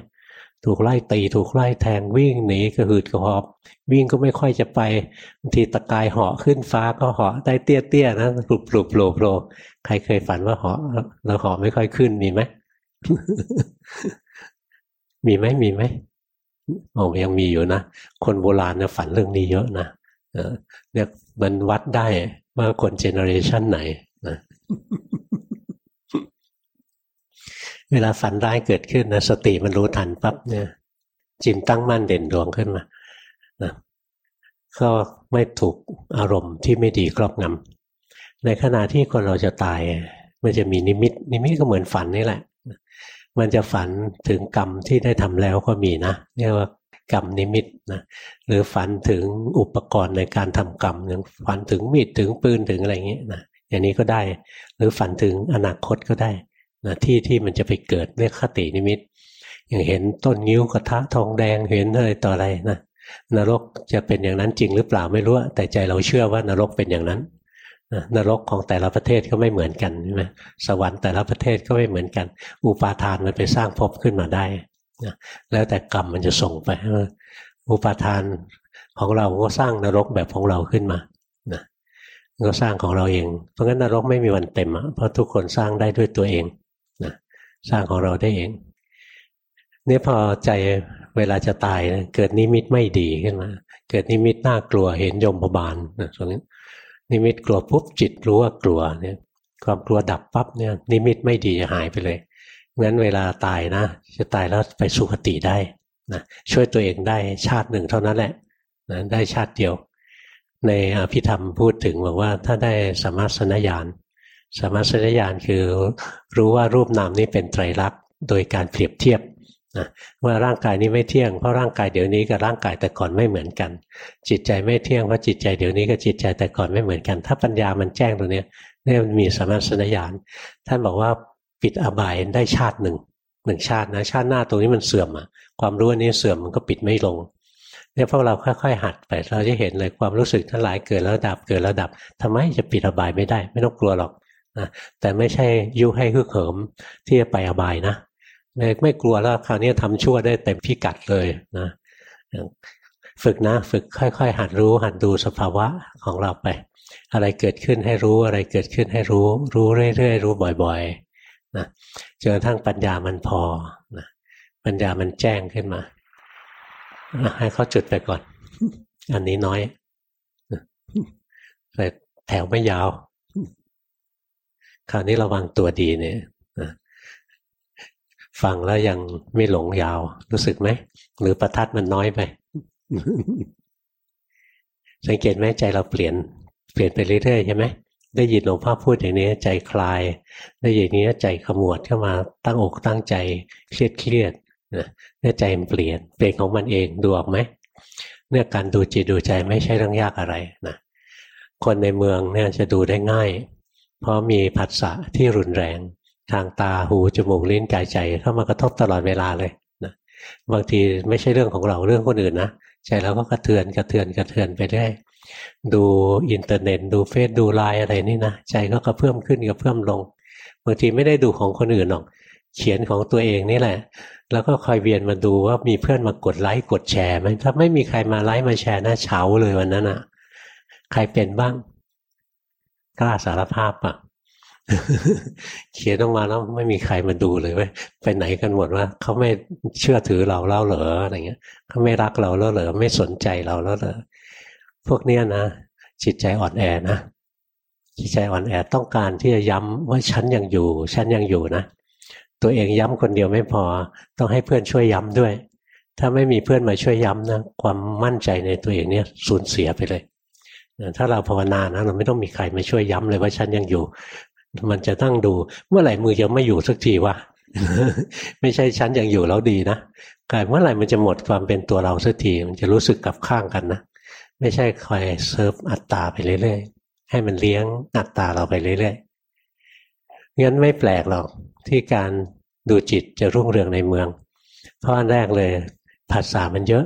ถูกไล่ตีถูกไล่แทงวิ่งหนีกระหืดกระหอบ วิ่งก็ไม่ค่อยจะไปบางทีตะกายเหาะขึ้นฟ้าก็เหาะได้เตี้ยเตี้ยนะปลุบปลุบโผล่โผล่ใครเคยฝันว่าเหาะแล้วเหาะไม่ค่อยขึ้นมีไหมมีไหมมีไหม อ้ยังมีอยู่นะ คนโบราณเนี่ยฝันเรื่องนี้เยอะนะเนี่ยมันวัดได้ว่าคนเจเนอเรชันไหนนะเวลาฝันร้ายเกิดขึ้นนะสติมันรู้ทันปั๊บเนี่ย จิมตั้งมั่นเด่นดวงขึ้นมานะก็ไม่ถูกอารมณ์ที่ไม่ดีครอบงำในขณะที่คนเราจะตายมันจะมีนิมิต นิมิตก็เหมือนฝันนี่แหละ มันจะฝันถึงกรรมที่ได้ทำแล้วก็มีนะเรียกว่ากรรมนิมิตนะหรือฝันถึงอุปกรณ์ในการทำกรรมอย่างฝันถึงมีดถึงปืนถึงอะไรเงี้ยนะอย่างนี้ก็ได้ หรือฝันถึงอนาคตก็ได้นะที่ที่มันจะไปเกิดเรียกคตินิมิต อย่างเห็นต้นงิ้วกระทะทองแดงเห็นอะไรต่ออะไรนะนรกจะเป็นอย่างนั้นจริงหรือเปล่าไม่รู้แต่ใจเราเชื่อว่านรกเป็นอย่างนั้น นรกของแต่ละประเทศก็ไม่เหมือนกันใช่ไหมสวรรค์แต่ละประเทศก็ไม่เหมือนกัน อุปาทานมันไปสร้างภพขึ้นมาได้นะแล้วแต่กรรมมันจะส่งไป อุปาทานของเราก็สร้างนรกแบบของเราขึ้นมานะก็สร้างของเราเอง เพราะงั้นนรกไม่มีวันเต็มเพราะทุกคนสร้างได้ด้วยตัวเองนะสร้างของเราได้เองนี่พอใจเวลาจะตายเกิดนิมิตไม่ดีขึ้นมา เกิดนิมิตน่ากลัวเห็นยมพบาลนะตรงนี้ นิมิตกลัวปุ๊บจิตรู้ว่ากลัวเนี่ย ความกลัวดับปั๊บเนี่ย นิมิตไม่ดีจะหายไปเลยงั้นเวลาตายนะจะตายแล้วไปสุคติได้นะช่วยตัวเองได้ชาติหนึ่งเท่านั้นแหละนะได้ชาติเดียว ในอภิธรรมพูดถึงบอกว่าถ้าได้สมาสนญาณสมาสนญาณคือรู้ว่ารูปนามนี้เป็นไตรลักษณ์โดยการเปรียบเทียบ นะว่าร่างกายนี้ไม่เที่ยงเพราะร่างกายเดี๋ยวนี้กับร่างกายแต่ก่อนไม่เหมือนกัน จิตใจไม่เที่ยงเพราะจิตใจเดี๋ยวนี้กับจิตใจแต่ก่อนไม่เหมือนกัน ถ้าปัญญามันแจ้งตรงนี้นี่มันมีสมาสนญาณท่านบอกว่าปิดอบายได้ชาติหนึ่งหนึ่งชาตินะชาติหน้าตรงนี้มันเสื่อมอะความรู้อันนี้เสื่อมมันก็ปิดไม่ลงเนี่ยพวกเราค่อยๆหัดไปเราจะเห็นเลยความรู้สึกทั้งหลายเกิดแล้วดับเกิดแล้วดับทำไมจะปิดอบายไม่ได้ ไม่ต้องกลัวหรอกนะแต่ไม่ใช่ยุให้ฮึกเหิมที่จะไปอบายนะ ไม่กลัวแล้วคราวนี้ทำชั่วได้เต็มพิกัดเลยนะฝึกนะ ฝึกค่อย ๆ หัดรู้ หัดดูสภาวะของเราไป อะไรเกิดขึ้นให้รู้อะไรเกิดขึ้นให้รู้ รู้เรื่อยๆรู้บ่อยๆนะจนกระทั่งปัญญามันพอนะปัญญามันแจ้งขึ้นมาให้เขาจุดไปก่อน อันนี้น้อยแต่แถวไม่ยาว คราวนี้ระวังตัวดีเนี่ย ฟังแล้วยังไม่หลงยาว รู้สึกไหม หรือประทัดมันน้อยไป สังเกตไหมใจเราเปลี่ยน เปลี่ยนไปเรื่อยๆใช่ไหมได้ยินหลวงพ่อพูดอย่างนี้ใจคลาย ได้ยินนี้ใจขมวดเข้ามาตั้งอกตั้งใจเครียดเครียดนะเนี่ยใจมันเปลี่ยนเปลี่ยนของมันเองดูออกไหมเนี่ยการดูจิตดูใจไม่ใช่เรื่องยากอะไรนะคนในเมืองเนี่ยจะดูได้ง่าย เพราะมีผัสสะที่รุนแรง ทางตาหูจมูกลิ้นกายใจเข้ามากระทบตลอดเวลาเลยนะบางทีไม่ใช่เรื่องของเราเรื่องคนอื่นนะใจเราก็กระเทือนกระเทือนกระเทือนไปได้ดูอินเทอร์เน็ต ดูเฟซดูไลน์อะไรนี่นะใจก็กระเพื่อมขึ้นกระเพื่อมลง บางทีไม่ได้ดูของคนอื่นหรอก เขียนของตัวเองนี่แหละ แล้วก็คอยเวียนมาดูว่ามีเพื่อนมากดไลค์กดแชร์ไหมถ้าไม่มีใครมาไลค์มาแชร์น่าเฉาเลยวันนั้นอะ ใครเป็นบ้างกล้าสารภาพอะ เขียนออกมาแล้วไม่มีใครมาดูเลยเว้ยไปไหนกันหมดว่าเขาไม่เชื่อถือเราแล้วเหรออะไรเงี้ยเขาไม่รักเราแล้วเหรอไม่สนใจเราแล้วเหรอพวกเนี้ยนะจิตใจอ่อนแอนะจิตใจอ่อนแอต้องการที่จะย้ำว่าฉันยังอยู่ ฉันยังอยู่นะตัวเองย้ำคนเดียวไม่พอ ต้องให้เพื่อนช่วยย้ำด้วย ถ้าไม่มีเพื่อนมาช่วยย้ำนะความมั่นใจในตัวเองเนี่ยสูญเสียไปเลยถ้าเราภาวนานะเราไม่ต้องมีใครมาช่วยย้ำเลยว่าฉันยังอยู่ มันจะตั้งดู เมื่อไหร่มือจะไม่อยู่สักทีวะไม่ใช่ฉันยังอยู่แล้วดีนะกายเมื่อไหร่มันจะหมดความเป็นตัวเราสักทีมันจะรู้สึกกับข้างกันนะไม่ใช่คอยเซิร์ฟอัตตาไปเรื่อยๆให้มันเลี้ยงอัตตาเราไปเรื่อยๆงั้นไม่แปลกหรอกที่การดูจิตจะรุ่งเรืองในเมืองเพราะอันแรกเลยภาษามันเยอะ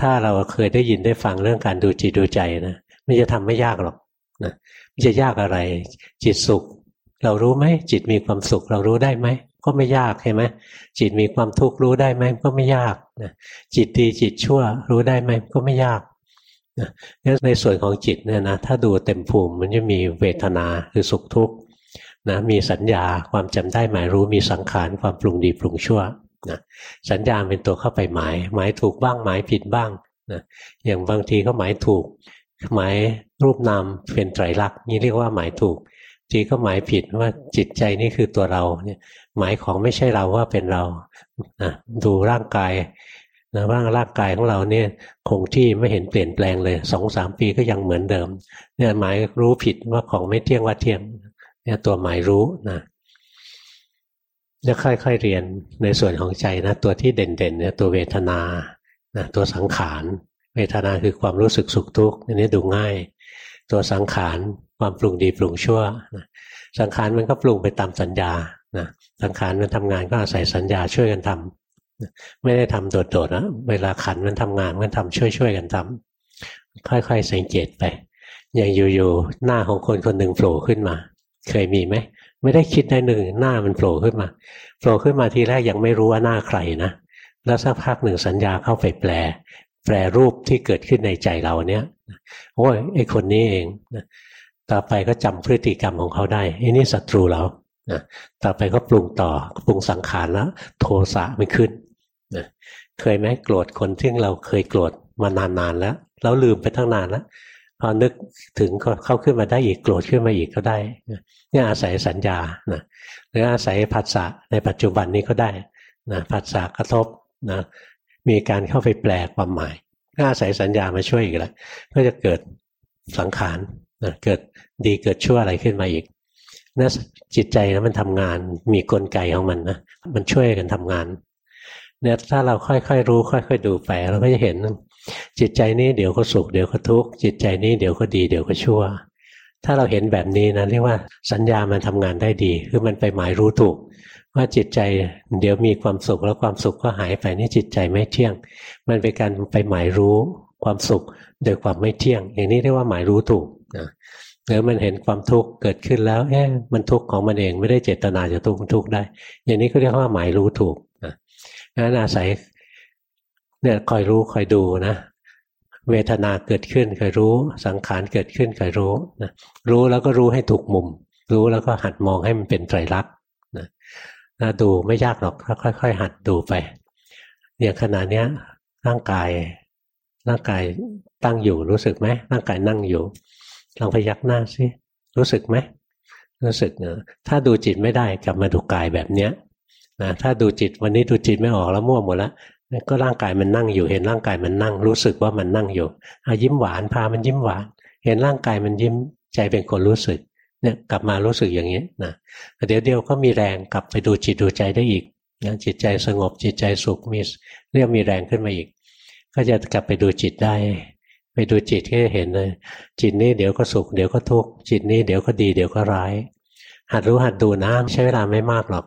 ถ้าเราเคยได้ยินได้ฟังเรื่องการดูจิตดูใจนะมันจะทำไม่ยากหรอกนะมันจะยากอะไร จิตสุข เรารู้ไหมจิตมีความสุขเรารู้ได้ไหมก็ไม่ยากใช่ไหมจิตมีความทุกข์รู้ได้ไหมก็ไม่ยากนะจิตดีจิตชั่วรู้ได้ไหมก็ไม่ยากนะในส่วนของจิตเนี่ยนะถ้าดูเต็มภูมิมันจะมีเวทนาคือสุขทุกข์นะมีสัญญาความจำได้หมายรู้มีสังขารความปรุงดีปรุงชั่วนะสัญญาเป็นตัวเข้าไปหมาย หมายถูกบ้างหมายผิดบ้างนะอย่างบางทีก็หมายถูก หมายรูปนามเป็นไตรลักษณ์นี่เรียกว่าหมายถูก จีก็หมายผิดว่าจิตใจนี่คือตัวเราเนี่ยหมายของไม่ใช่เราว่าเป็นเรานะดูร่างกายนะร่างร่างกายของเราเนี่ยคงที่ไม่เห็นเปลี่ยนแปลงเลยสองสามปีก็ยังเหมือนเดิม เนี่ยหมายรู้ผิดว่าของไม่เที่ยงว่าเที่ยงเนี่ยตัวหมายรู้นะจะค่อยๆเรียนในส่วนของใจนะตัวที่เด่นๆเนี่ยตัวเวทนานะตัวสังขาร เวทนาคือความรู้สึกสุขทุกข์อันนี้ดูง่าย ตัวสังขารความปรุงดีปรุงชั่วนะสังขารมันก็ปรุงไปตามสัญญานะสังขารมันทำงานก็อาศัยสัญญาช่วยกันทำไม่ได้ทำโดดๆนะเวลาขันมันทำงานมันทำช่วยๆกันทำค่อยๆสังเกตไป อย่างอยู่ๆหน้าของคนคนหนึ่งโผล่ขึ้นมา เคยมีไหมไม่ได้คิดได้หนึ่งหน้ามันโผล่ขึ้นมาโผล่ขึ้นมาทีแรกยังไม่รู้ว่าหน้าใครนะแล้วสักพักหนึ่งสัญญาเข้าไปแปล แปลรูปที่เกิดขึ้นในใจเราเนี้ยโอ้ยไอคนนี้เองต่อไปก็จำพฤติกรรมของเขาได้ไอ้นี่ศัตรูเรานะต่อไปก็ปรุงต่อปรุงสังขารแล้วโทสะมันขึ้นนะเคยไหมโกรธคนที่เราเคยโกรธมานานๆแล้วแล้วลืมไปตั้งนานแล้วพอนึกถึงก็เข้าขึ้นมาได้อีกโกรธขึ้นมาอีกก็ได้เนี่ยอาศัยสัญญานะหรืออาศัยผัสสะในปัจจุบันนี้ก็ได้นะผัสสะกระทบนะ มีการเข้าไปแปลความหมายก็อาศัยสัญญามาช่วยอีกแล้วก็จะเกิดสังขารนะเกิดดีเกิดชั่วอะไรขึ้นมาอีกนะจิตใจนะมันทำงานมีกลไกของมันนะมันช่วยกันทำงานเนี่ยถ้าเราค่อยๆรู้ ค่อย ๆ ดูไปเราก็จะเห็น จิตใจนี้เดี๋ยวก็สุขเดี๋ยวก็ทุกข์จิตใจนี้เดี๋ยวก็ดีเดี๋ยวก็ชั่ว ถ้าเราเห็นแบบนี้นะเรียกว่าสัญญามันทำงานได้ดี คือมันไปหมายรู้ถูก ว่าจิตใจเดี๋ยวมีความสุขแล้วความสุขก็หายไปนี่จิตใจไม่เที่ยง มันเป็นการไปหมายรู้ความสุขโดยความไม่เที่ยง อย่างนี้เรียกว่าหมายรู้ถูกนะหรือมันเห็นความทุกข์เกิดขึ้นแล้วเอ๊ะมันทุกข์ของมันเองไม่ได้เจตนาจะทุกข์ทุกข์ได้ อย่างนี้ก็เรียกว่าหมายรู้ถูกนะงั้นอาศัยเนี่ยคอยรู้คอยดูนะเวทนาเกิดขึ้นคอยรู้ สังขารเกิดขึ้นคอยรู้นะรู้แล้วก็รู้ให้ถูกมุม รู้แล้วก็หัดมองให้มันเป็นไตรลักษณ์ นะดูไม่ยากหรอกค่อยๆหัดดูไป อย่างขณะเนี้ยร่างกายร่างกายตั้งอยู่รู้สึกไหมร่างกายนั่งอยู่ลองพยักหน้าสิรู้สึกไหมรู้สึกนะถ้าดูจิตไม่ได้กลับมาดูกายแบบเนี้ยนะถ้าดูจิตวันนี้ดูจิตไม่ออกแล้วมั่วหมดแล้วก็ร่างกายมันนั่งอยู่เห็นร่างกายมันนั่ง รู้สึกว่ามันนั่งอยู่อายิ้มหวานพามันยิ้มหวาน เห็นร่างกายมันยิ้มใจเป็นคนรู้สึก เนี่ยกลับมารู้สึกอย่างนี้นะเดี๋ยวเดียวก็มีแรงกลับไปดูจิตดูใจได้อีกนะจิตใจสงบจิตใจสุขมีเรียกมีแรงขึ้นมาอีก ก็จะกลับไปดูจิตได้ ไปดูจิตก็จะเห็นเลย จิตนี้เดี๋ยวก็สุขเดี๋ยวก็ทุกข์จิตนี้เดี๋ยวก็ดีเดี๋ยวก็ร้าย หัดรู้หัดดูนะใช้เวลาไม่มากหรอก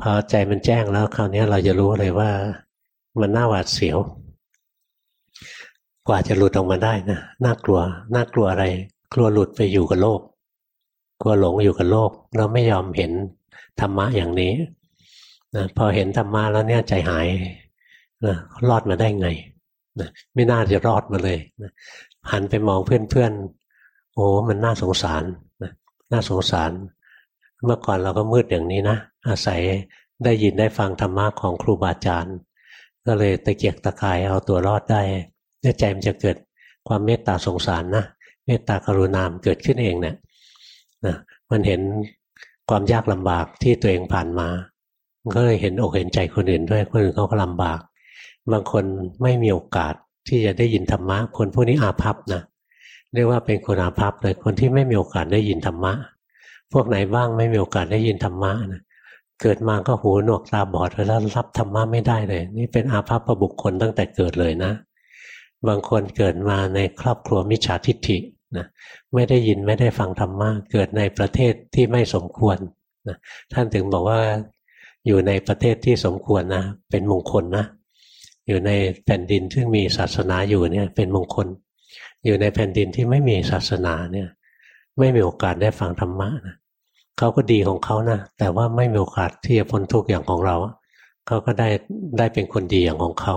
พอใจมันแจ้งแล้วคราวนี้เราจะรู้เลยว่า มันน่าหวาดเสียว กว่าจะหลุดออกมาได้นะน่ากลัวน่ากลัวอะไร กลัวหลุดไปอยู่กับโลก กลัวหลงอยู่กับโลกเราไม่ยอมเห็นธรรมะอย่างนี้นะพอเห็นธรรมะแล้วเนี่ยใจหายนะรอดมาได้ไงนะไม่น่าจะรอดมาเลยนะหันไปมองเพื่อนๆ โอ้มันน่าสงสารนะน่าสงสาร เมื่อก่อนเราก็มืดอย่างนี้นะอาศัยได้ยินได้ฟังธรรมะของครูบาอาจารย์ ก็เลยตะเกียกตะกายเอาตัวรอดได้เนี่ยใจมันจะเกิดความเมตตาสงสารนะเมตตากรุณามเกิดขึ้นเองเนี่ย นะมันเห็นความยากลำบากที่ตัวเองผ่านมา มันก็เลยเห็นอกเห็นใจคนอื่นด้วยคนอื่นเขาก็ลำบาก บางคนไม่มีโอกาสที่จะได้ยินธรรมะ คนพวกนี้อาภัพนะเรียกว่าเป็นคนอาภัพเลยคนที่ไม่มีโอกาสได้ยินธรรมะ พวกไหนบ้างไม่มีโอกาสได้ยินธรรมะนะเกิดมาก็หูหนวกตาบอดแล้วรับธรรมะไม่ได้เลย นี่เป็นอาภัพประบุคคลตั้งแต่เกิดเลยนะ บางคนเกิดมาในครอบครัวมิจฉาทิฏฐิ นะไม่ได้ยินไม่ได้ฟังธรรมะเกิดในประเทศที่ไม่สมควรนะท่านถึงบอกว่าอยู่ในประเทศที่สมควรนะเป็นมงคลนะอยู่ในแผ่นดินที่มีศาสนาอยู่เนี่ยเป็นมงคล อยู่ในแผ่นดินที่ไม่มีศาสนาเนี่ย ไม่มีโอกาสได้ฟังธรรมะนะเขาก็ดีของเขานะแต่ว่าไม่มีโอกาสที่จะพ้นทุกข์อย่างของเราเขาก็ได้ได้เป็นคนดีอย่างของเขา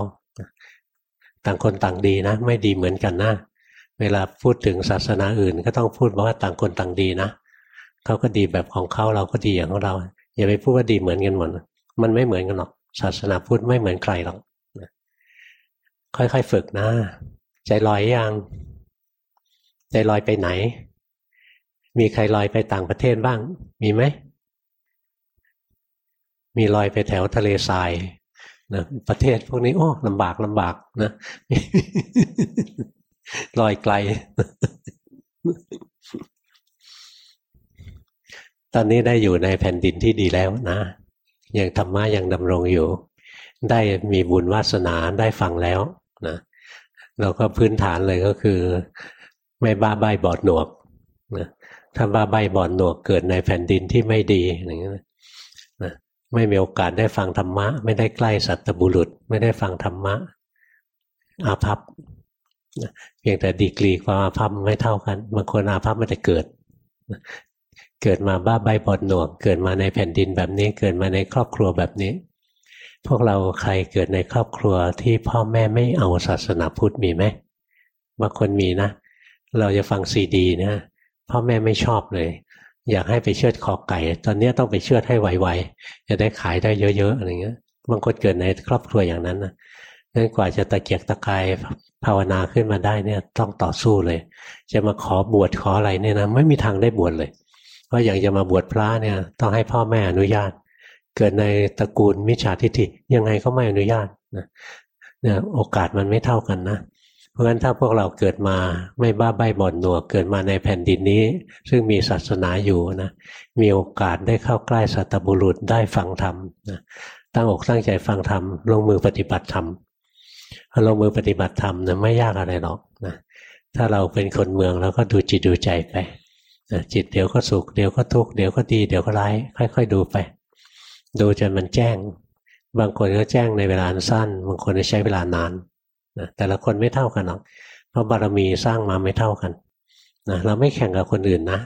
ต่างคนต่างดีนะ ไม่ดีเหมือนกันนะ เวลาพูดถึงศาสนาอื่น ก็ต้องพูดว่าต่างคนต่างดีนะเขาก็ดีแบบของเขาเราก็ดีอย่างของเรา อย่าไปพูดว่าดีเหมือนกันหมดมันไม่เหมือนกันหรอก ศาสนาพุทธไม่เหมือนใครหรอกค่อยๆฝึกนะ ใจลอยยัง ใจลอยไปไหน มีใครลอยไปต่างประเทศบ้าง มีไหม มีลอยไปแถวทะเลทรายนะประเทศพวกนี้โอ้ลำบากลำบากนะ ลอยไกล ตอนนี้ได้อยู่ในแผ่นดินที่ดีแล้วนะ ยังธรรมะยังดำรงอยู่ ได้มีบุญวาสนาได้ฟังแล้วนะเราก็พื้นฐานเลยก็คือ ไม่บ้าใบบอดหนวกนะถ้าบ้าใบบอดหนวกเกิดในแผ่นดินที่ไม่ดีอย่างนี้นะไม่มีโอกาสได้ฟังธรรมะ ไม่ได้ใกล้สัตบุรุษ ไม่ได้ฟังธรรมะ อาภัพ เพียงแต่ดีกรีความอาภัพไม่เท่ากันบางคนอาภัพม่ได้เกิด เกิดมาบ้าใบบอดหนวก เกิดมาในแผ่นดินแบบนี้ เกิดมาในครอบครัวแบบนี้ พวกเราใครเกิดในครอบครัวที่พ่อแม่ไม่เอาศาสนาพุทธมีไหมบางคนมีนะ เราจะฟังซีดีนะพ่อแม่ไม่ชอบเลย อยากให้ไปเชือดคอไก่ ตอนนี้ต้องไปเชือดให้ไวๆจะได้ขายได้เยอะๆอะไรเงี้ยบางคนเกิดในครอบครัวอย่างนั้นนะ นั่นกว่าจะตะเกียกตะกายภาวนาขึ้นมาได้เนี่ยต้องต่อสู้เลย จะมาขอบวชขออะไรเนี่ยนะไม่มีทางได้บวชเลย เพราะอย่างจะมาบวชพระเนี่ยต้องให้พ่อแม่อนุญาต เกิดในตระกูลมิจฉาทิฏฐิยังไงก็ไม่อนุญาตนะเนี่ยโอกาสมันไม่เท่ากันนะ เพราะฉะนั้นถ้าพวกเราเกิดมาไม่บ้าใบบ่อนหนวก เกิดมาในแผ่นดินนี้ ซึ่งมีศาสนาอยู่นะมีโอกาสได้เข้าใกล้สัตบุรุษได้ฟังธรรมนะตั้งอกตั้งใจฟังธรรมลงมือปฏิบัติธรรม ลงมือปฏิบัติธรรมนะไม่ยากอะไรหรอกนะถ้าเราเป็นคนเมืองแล้วก็ดูจิตดูใจไปจิตเดี๋ยวก็สุขเดี๋ยวก็ทุกข์เดี๋ยวก็ดีเดี๋ยวก็ร้ายค่อย ๆ ดูไป ดูจนมันแจ้ง บางคนก็แจ้งในเวลาสั้น บางคนใช้เวลานานนะแต่ละคนไม่เท่ากันหรอกเพราะบารมีสร้างมาไม่เท่ากันนะเราไม่แข่งกับคนอื่นนะ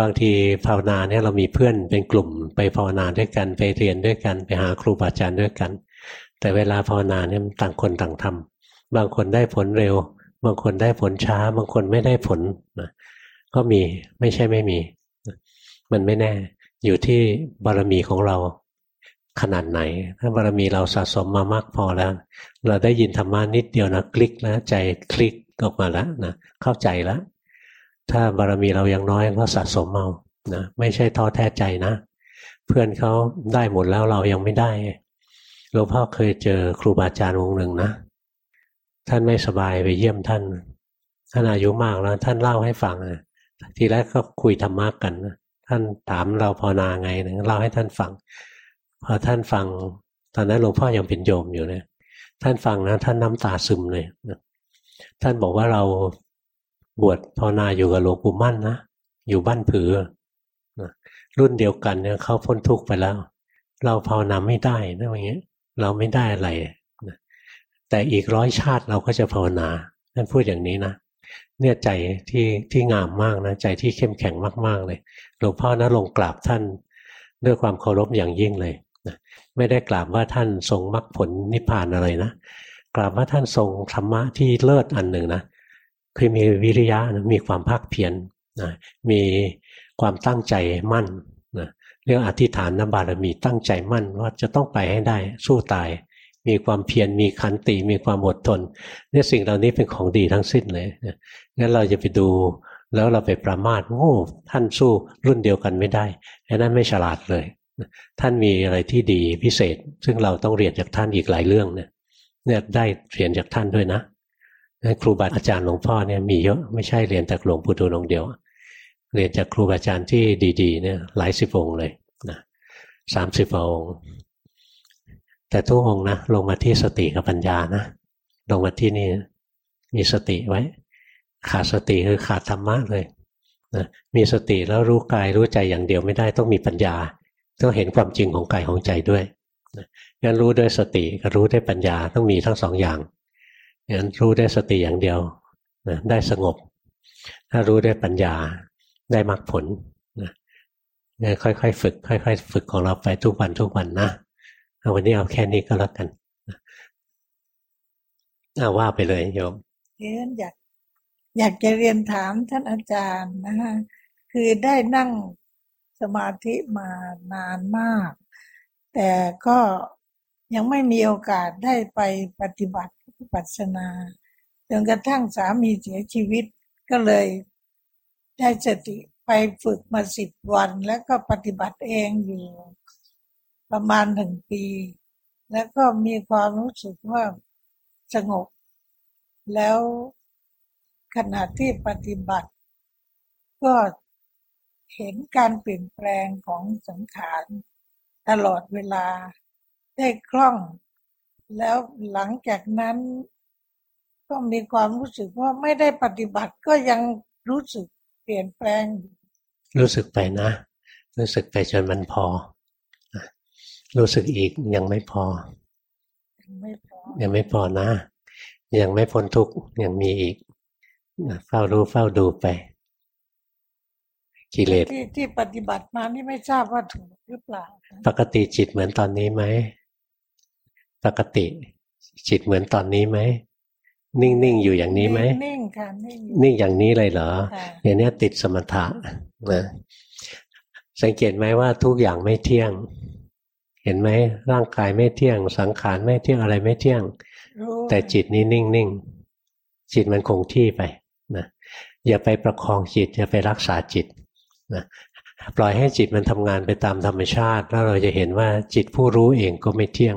บางทีภาวนาเนี่ยเรามีเพื่อนเป็นกลุ่มไปภาวนาด้วยกันไปเรียนด้วยกัน ไปหาครูบาอาจารย์ด้วยกัน แต่เวลาภาวนาเนี่ยต่างคนต่างทำบางคนได้ผลเร็ว บางคนได้ผลช้า บางคนไม่ได้ผลนะก็มีไม่ใช่ไม่มี มันไม่แน่ อยู่ที่บารมีของเราขนาดไหน ถ้าบารมีเราสะสมมามากพอแล้ว เราได้ยินธรรมะนิดเดียวนะคลิกแล้วใจคลิกออกมาแล้วนะเข้าใจแล้วถ้าบารมีเรายังน้อยก็สะสมเอานะไม่ใช่ท้อแท้ใจนะ เพื่อนเขาได้หมดแล้วเรายังไม่ได้ หลวงพ่อเคยเจอครูบาอาจารย์องค์หนึ่งนะ ท่านไม่สบายไปเยี่ยมท่าน ท่านอายุมากแล้ว ท่านเล่าให้ฟังนะทีแรกก็คุยธรรมะกันนะท่านถามเราภาวนาไงนะเล่าให้ท่านฟัง พอท่านฟัง ตอนนั้นหลวงพ่อยังเป็นโยมอยู่เลยท่านฟังนะท่านน้ำตาซึมเลยนะท่านบอกว่าเราบวชภาวนาอยู่กับหลวงปู่มั่นนะอยู่บ้านผือนะรุ่นเดียวกันเนี่ยเขาพ้นทุกข์ไปแล้ว เราภาวนาไม่ได้นะอย่างเงี้ย เราไม่ได้อะไรนะแต่อีกร้อยชาติเราก็จะภาวนาท่านพูดอย่างนี้นะเนี่ยใจที่ที่งามมากนะใจที่เข้มแข็งมาก ๆ เลยหลวงพ่อนะลงกราบท่านด้วยความเคารพอย่างยิ่งเลยนะไม่ได้กราบว่าท่านทรงมรรคผลนิพพานอะไรนะกราบว่าท่านทรงธรรมะที่เลิศอันหนึ่งนะคือมีวิริยะนะมีความภาคเพียรนะมีความตั้งใจมั่น เรื่องอธิษฐานนบารมีตั้งใจมั่นว่าจะต้องไปให้ได้สู้ตาย มีความเพียรมีขันติมีความอดทนเนี่ยสิ่งเหล่านี้เป็นของดีทั้งสิ้นเลยงั้นเราจะไปดูแล้วเราไปประมาทโอ้ท่านสู้รุ่นเดียวกันไม่ได้อันนั้นไม่ฉลาดเลย ท่านมีอะไรที่ดีพิเศษ ซึ่งเราต้องเรียนจากท่านอีกหลายเรื่องเนี่ยเนี่ยได้เรียนจากท่านด้วยนะครูบาอาจารย์หลวงพ่อเนี่ยมีเยอะไม่ใช่เรียนจากหลวงปู่ดูลองเดียว เรียนจากครูบาอาจารย์ที่ดี ๆ เนี่ย หลายสิบองค์เลยนะสามสิบองค์ แต่ทุกองนะลงมาที่สติกับปัญญานะลงมาที่นี่มีสติไว้ ขาดสติคือขาดธรรมะเลยนะมีสติแล้วรู้กายรู้ใจอย่างเดียวไม่ได้ต้องมีปัญญา ต้องเห็นความจริงของกายของใจด้วยงั้นรู้ด้วยสติกับรู้ด้วยปัญญาต้องมีทั้งสองอย่างงั้นรู้ด้วยสติอย่างเดียวนะได้สงบ ถ้ารู้ด้วยปัญญา ได้มรรคผลนะค่อยๆฝึก ค่อย ๆ ฝึกของเราไปทุกวันทุกวันนะเอาวันนี้เอาแค่นี้ก็แล้วกันเอาว่าไปเลยโยมเรนอยากอยากจะเรียนถามท่านอาจารย์นะฮะคือได้นั่งสมาธิมานานมาก แต่ก็ยังไม่มีโอกาสได้ไปปฏิบัติปัสนาจนกระทั่งสามีเสียชีวิตก็เลย ได้สติไปฝึกมาสิบวัน แล้วก็ปฏิบัติเองอยู่ประมาณหนึ่งปี แล้วก็มีความรู้สึกว่าสงบ แล้วขณะที่ปฏิบัติ ก็เห็นการเปลี่ยนแปลงของสังขารตลอดเวลาได้คล่อง แล้วหลังจากนั้น ก็มีความรู้สึกว่าไม่ได้ปฏิบัติก็ยังรู้สึก เปลี่ยนแปลง รู้สึกไปนะ รู้สึกไปจนมันพอ รู้สึกอีกยังไม่พอ ยังไม่พอยังไม่พอนะ ยังไม่พ้นทุกข์ยังมีอีกเฝ้ารู้เฝ้าดูไป กิเลสที่ที่ปฏิบัติมานี่ไม่ทราบว่าถูกหรือเปล่าคะปกติจิตเหมือนตอนนี้ไหม ปกติจิตเหมือนตอนนี้ไหม นิ่งๆอยู่อย่างนี้ไหมนิ่งๆค่ะนิ่งอยู่นิ่งอย่างนี้เลยเหรอค่ะอย่างเนี้ยติดสมถะนะสังเกตไหมว่าทุกอย่างไม่เที่ยง เห็นไหมร่างกายไม่เที่ยง สังขารไม่เที่ยงอะไรไม่เที่ยงรู้แต่จิตนี้นิ่งๆจิตมันคงที่ไปนะอย่าไปประคองจิต อย่าไปรักษาจิตนะปล่อยให้จิตมันทำงานไปตามธรรมชาติ แล้วเราจะเห็นว่าจิตผู้รู้เองก็ไม่เที่ยง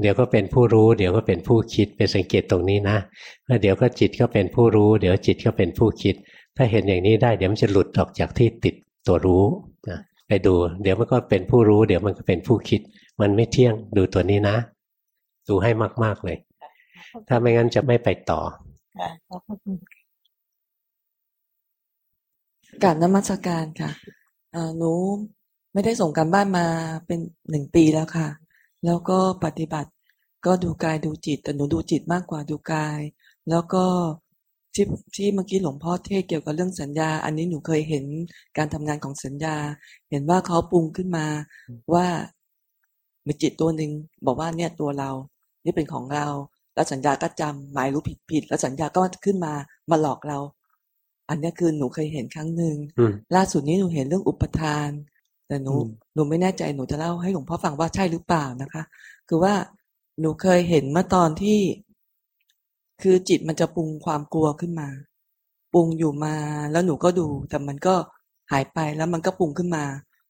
เดี๋ยวก็เป็นผู้รู้ เดี๋ยวก็เป็นผู้คิดไปสังเกตตรงนี้นะแล้วเดี๋ยวก็จิตก็เป็นผู้รู้ เดี๋ยวจิตก็เป็นผู้คิด ถ้าเห็นอย่างนี้ได้เดี๋ยวมันจะหลุดออกจากที่ติดตัวรู้นะไปดู เดี๋ยวมันก็เป็นผู้รู้ เดี๋ยวมันก็เป็นผู้คิด มันไม่เที่ยงดูตัวนี้นะ ดูให้มากๆเลย ถ้าไม่งั้นจะไม่ไปต่อค่ะขอบคุณกราบนมัสการค่ะเอ่อหนูไม่ได้ส่งการบ้านมาเป็นหนึ่งปีแล้วค่ะ แล้วก็ปฏิบัติ ก็ดูกายดูจิต แต่หนูดูจิตมากกว่าดูกาย แล้วก็ที่ที่เมื่อกี้หลวงพ่อเทศเกี่ยวกับเรื่องสัญญา อันนี้หนูเคยเห็นการทำงานของสัญญา เห็นว่าเขาปรุงขึ้นมาว่ามีจิตตัวหนึ่งบอกว่าเนี่ยตัวเรา นี่เป็นของเรา แล้วสัญญาก็จำหมายรู้ผิดผิดๆแล้วสัญญาก็ขึ้นมามาหลอกเรา อันเนี้ยคือหนูเคยเห็นครั้งหนึ่งอืมล่าสุดนี้หนูเห็นเรื่องอุปทาน แต่หนูอืมหนูไม่แน่ใจหนูจะเล่าให้หลวงพ่อฟังว่าใช่หรือเปล่านะคะ คือว่าหนูเคยเห็นเมื่อตอนที่ คือจิตมันจะปรุงความกลัวขึ้นมาปรุงอยู่มา แล้วหนูก็ดูแต่มันก็หายไปแล้วมันก็ปรุงขึ้นมา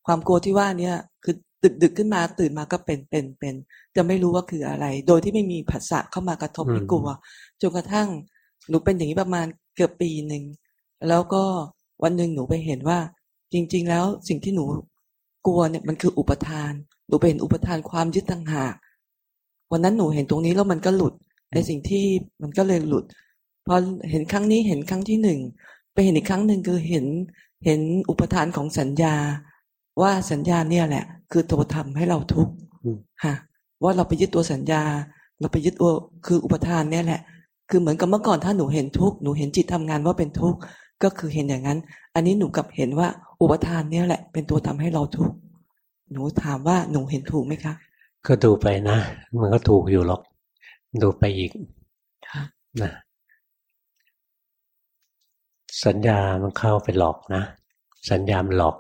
ความกลัวที่ว่าเนี่ยคือดึกดึกๆขึ้นมาตื่นมาก็เป็นเป็นเป็นจะไม่รู้ว่าคืออะไร โดยที่ไม่มีผัสสะเข้ามากระทบให้กลัวจนกระทั่งหนูเป็นอย่างนี้ประมาณเกือบปีหนึ่งแล้วก็วันหนึ่งหนูไปเห็นว่าจริง ๆ แล้วสิ่งที่หนู กลัวเนี่ยมันคืออุปทานหนูไปเห็นอุปทานความยึดต่างหากวันนั้นหนูเห็นตรงนี้แล้วมันก็หลุดในสิ่งที่มันก็เลยหลุดพอเห็นครั้งนี้เห็นครั้งที่หนึ่งไปเห็นอีกครั้งหนึ่งคือเห็นเห็นอุปทานของสัญญา ว่าสัญญาเนี่ยแหละ คือตัวทำให้เราทุกข์อืมค่ะว่าเราไปยึดตัวสัญญา เราไปยึดตัวคืออุปทานเนี่ยแหละ คือเหมือนกับเมื่อก่อนถ้าหนูเห็นทุกข์หนูเห็นจิตทำงานว่าเป็นทุกข์ ก็คือเห็นอย่างนั้น อันนี้หนูกลับเห็นว่าอุปทานเนี่ยแหละ เป็นตัวทำให้เราทุกข์หนูถามว่าหนูเห็นถูกไหมคะ ก็ดูไปนะมันก็ถูกอยู่หรอก ดูไปอีกค่ะนะสัญญามันเข้าไปหลอกนะ สัญญามันหลอก